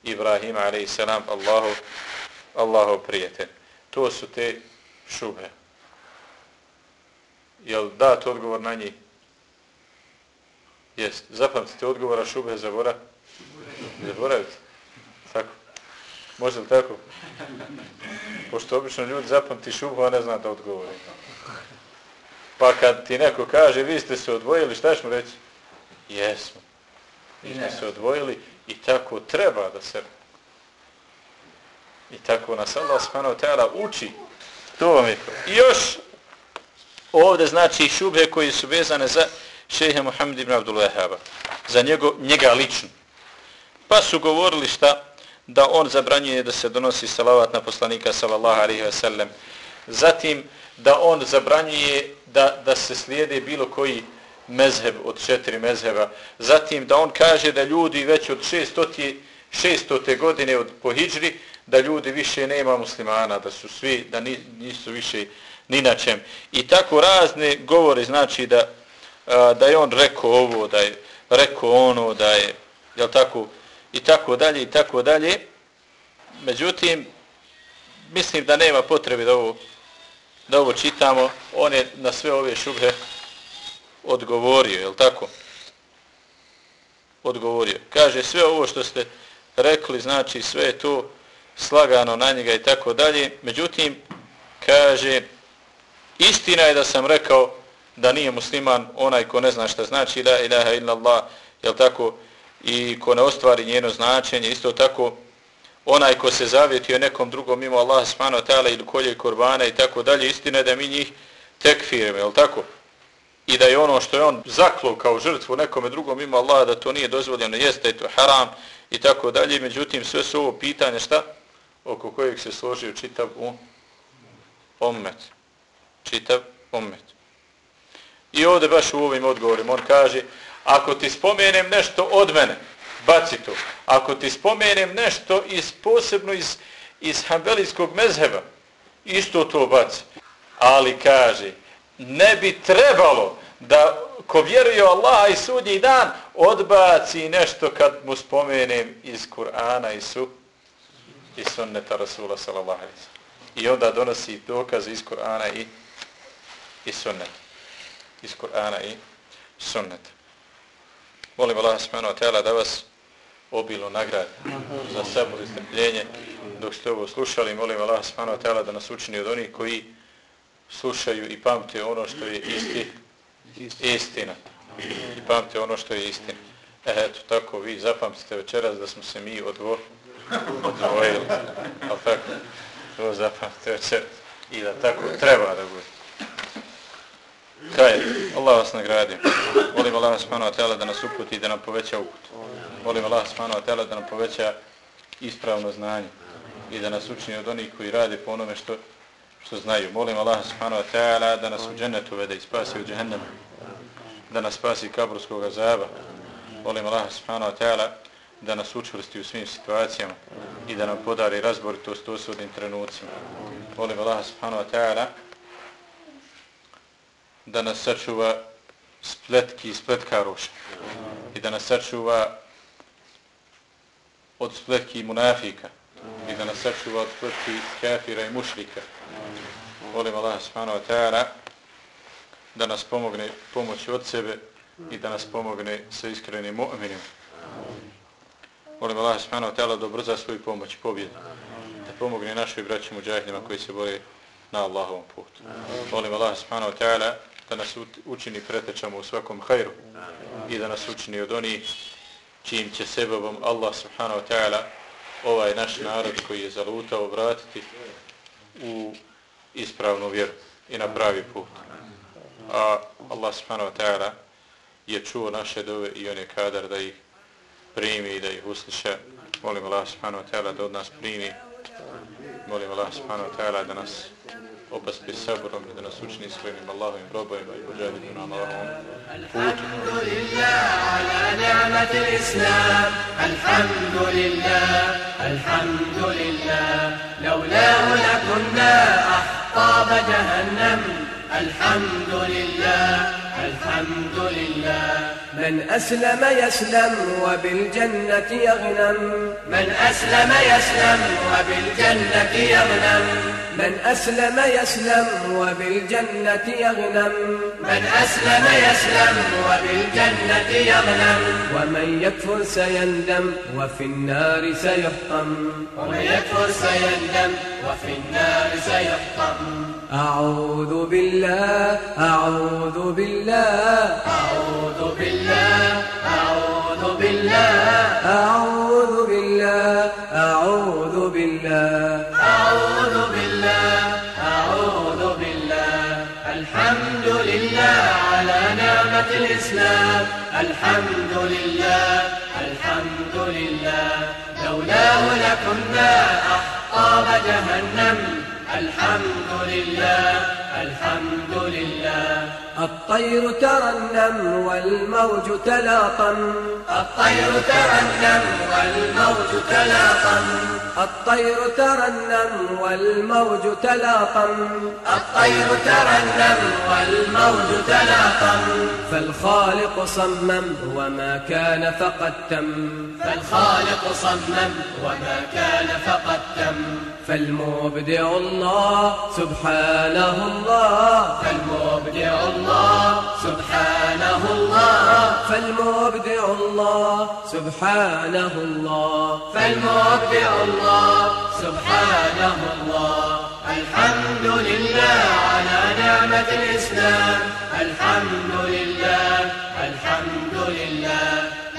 C: Ibrahim a.s. Allahu, Allahu prijatelj. To su te šube. Jel dat odgovor na njih? Jest. Zapamtite odgovora šube zavora? Zaboravite. Tako. Može li tako? Pošto obično ljudi zapamti šubu, a ne zna da odgovori. Pa kad ti neko kaže, vi ste se odvojili, šta ćemo reći? Jesmo. Mi smo se odvojili i tako treba da se... I tako nas Allah subhanahu ta'ala uči. To vam je to. I još ovdje znači šube koji su vezane za šehe Muhammed ibn Abdul Wahaba. Za njego, njega lično. Pa su govorili šta? Da on zabranjuje da se donosi salavat na poslanika sallallahu alaihi wa sallam. Zatim da on zabranjuje da, da se slijede bilo koji mezheb od četiri mezheba. Zatim da on kaže da ljudi već od 600. 600. godine od pohidžri, da ljudi više nema muslimana, da su svi, da nisu više ni na čem. I tako razne govore, znači da, da je on rekao ovo, da je rekao ono, da je, jel tako, i tako dalje, i tako dalje. Međutim, mislim da nema potrebe da ovo, da ovo čitamo. On je na sve ove šubhe odgovorio, je tako? Odgovorio. Kaže, sve ovo što ste rekli, znači sve to slagano na njega i tako dalje. Međutim, kaže, istina je da sam rekao da nije musliman onaj ko ne zna šta znači la ilaha illallah, je tako? I ko ne ostvari njeno značenje, isto tako, onaj ko se zavjetio nekom drugom mimo Allah subhanahu wa ta'ala ili kolje kurbana i tako dalje, istina je da mi njih tekfirimo, je tako? I da je ono što je on zaklo kao žrtvu nekome drugom ima Allah da to nije dozvoljeno, jeste je to haram i tako dalje. Međutim, sve su ovo pitanje šta? Oko kojeg se složio čitav u ommet. Čitav ommet. I ovdje baš u ovim odgovorima on kaže ako ti spomenem nešto od mene, baci to. Ako ti spomenem nešto iz posebno iz, iz hambelijskog mezheba, isto to baci. Ali kaže, ne bi trebalo da ko vjeruje Allah i sudnji dan odbaci nešto kad mu spomenem iz Kur'ana i su i sunneta Rasula sallallahu alaihi I onda donosi dokaz iz Kur'ana i i sunnet. Iz Kur'ana i sunnet. Molim Allah subhanahu wa ta'ala da vas obilo nagradi za sabor i strpljenje dok ste ovo slušali. Molim Allah subhanahu wa ta'ala da nas učini od onih koji slušaju i pamte ono što je isti, istina. I pamte ono što je istina. E, eto, tako vi zapamtite večeras da smo se mi odvo, odvojili. Ali tako, to zapamtite večeras. I da tako treba da bude. Kaj Allah vas nagradi. Molim Allah subhanahu wa ta'ala da nas uputi i da nam poveća uput. Molim Allah subhanahu wa ta'ala da nam poveća ispravno znanje i da nas učini od onih koji rade po onome što što znaju. Molim Allah subhanahu wa ta'ala da nas u džennetu vede i spasi u džehennemu. Da nas spasi kaburskog azaba. Molim Allah subhanahu wa ta'ala da nas učvrsti u svim situacijama i da nam podari razboritost u osudnim trenucima. Molim Allah subhanahu wa ta'ala da nas sačuva spletki i spletkaroša i da nas sačuva od spletki munafika i da nas sačuva od spletki kafira i mušlika Molim Allah subhanahu wa ta'ala da nas pomogne pomoći od sebe i da nas pomogne sa iskrenim mu'minim. Molim Allah subhanahu wa ta'ala da obrza svoju pomoć i pobjedu. Da pomogne našoj braći muđahidima koji se bore na Allahovom putu. Molim Allah subhanahu wa ta'ala da nas učini pretečama u svakom hajru i da nas učini od onih čijim će sebebom Allah subhanahu wa ta'ala ovaj naš narod koji je zalutao vratiti u ispravnu vjeru i na pravi put. A Allah subhanahu wa ta'ala je čuo naše dove i on je kadar da ih primi i da ih usliša. Molim Allah subhanahu wa ta'ala da od nas primi. Molim Allah subhanahu wa ta'ala da nas obaspi saborom i da nas učini svojim Allahovim robojima i pođaditi nam Allahovom putu.
B: Alhamdulillah ala ni'mati islam. Alhamdulillah Alhamdulillah ahqab jahannam Alhamdulillah الحمد لله. من أسلم يسلم وبالجنة يغنم. من أسلم يسلم وبالجنة يغنم. من أسلم يسلم وبالجنة يغنم. من أسلم يسلم وبالجنة يغنم. ومن يكفر سيندم وفي النار سيحطم ومن يكفر سيندم وفي النار سيحطم أعوذ بالله أعوذ بالله. أعوذ بالله أعوذ بالله. أعوذ بالله أعوذ بالله. أعوذ بالله أعوذ بالله. الحمد لله على نعمة الإسلام. الحمد لله الحمد لله. لولاه لكنا أحقاب جهنم. الحمد لله الحمد لله. الطير ترنم والموج تلاطم. الطير ترنم والموج تلاطم. الطير ترنم والموج تلاطم. الطير ترنم والموج تلاطم. فالخالق صمم وما كان فقد تم. فالخالق صمم وما كان فقد تم. فالمبدع الله سبحانه الله. فالمبدع الله سبحانه الله. فالمبدع الله سبحانه الله. فالمبدع الله سبحانه الله. الحمد لله على نعمة الإسلام. الحمد لله الحمد لله.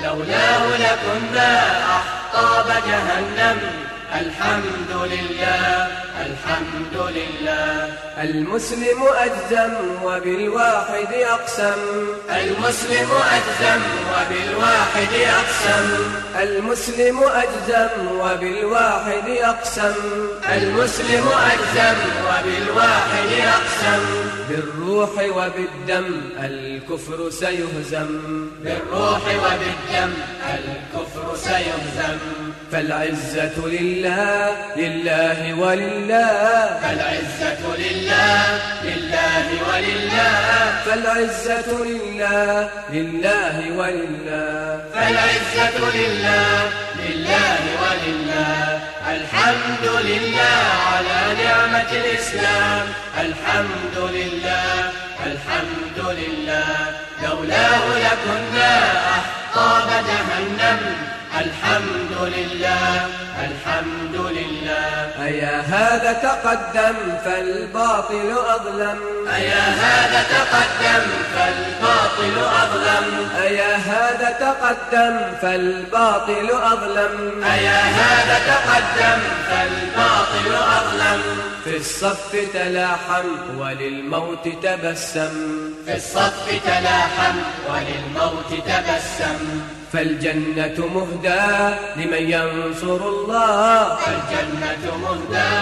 B: لولاه لكنا أحقاب جهنم. الحمد لله الحمد لله. المسلم أجزم وبالواحد أقسم. المسلم أجزم وبالواحد أقسم. المسلم أجزم وبالواحد أقسم. المسلم أجزم وبالواحد أقسم. بالروح وبالدم الكفر سيهزم. بالروح وبالدم الكفر سيهزم. فالعزة لله لله ولله. فالعزة لله لله ولله. فالعزة لله لله ولله. فالعزة لله لله ولله. الحمد لله على نعمة الإسلام. الحمد لله الحمد لله. لولاه لكنا أحقاب جهنم. الحمد لله الحمد لله. أيا هذا تقدم فالباطل أظلم. أيا هذا تقدم فالباطل أظلم. أيا هذا تقدم فالباطل أظلم. أيا هذا تقدم فالباطل أظلم. في الصف تلاحم وللموت تبسم. في الصف تلاحم وللموت تبسم. فالجنة مهدى لمن ينصر الله. فالجنة مهدى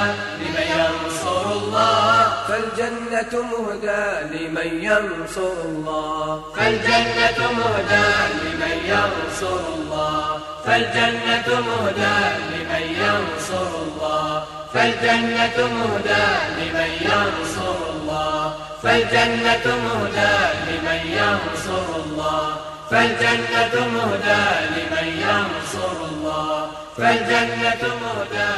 B: لمن ينصر الله. فالجنة مهدى لمن ينصر الله. فالجنة مهدى لمن ينصر الله. فالجنة مهدى لمن ينصر الله. فالجنة مهدى لمن ينصر الله. فالجنة مهدى لمن ينصر الله. فالجنة مهدى لمن ينصر الله. فالجنة مهدى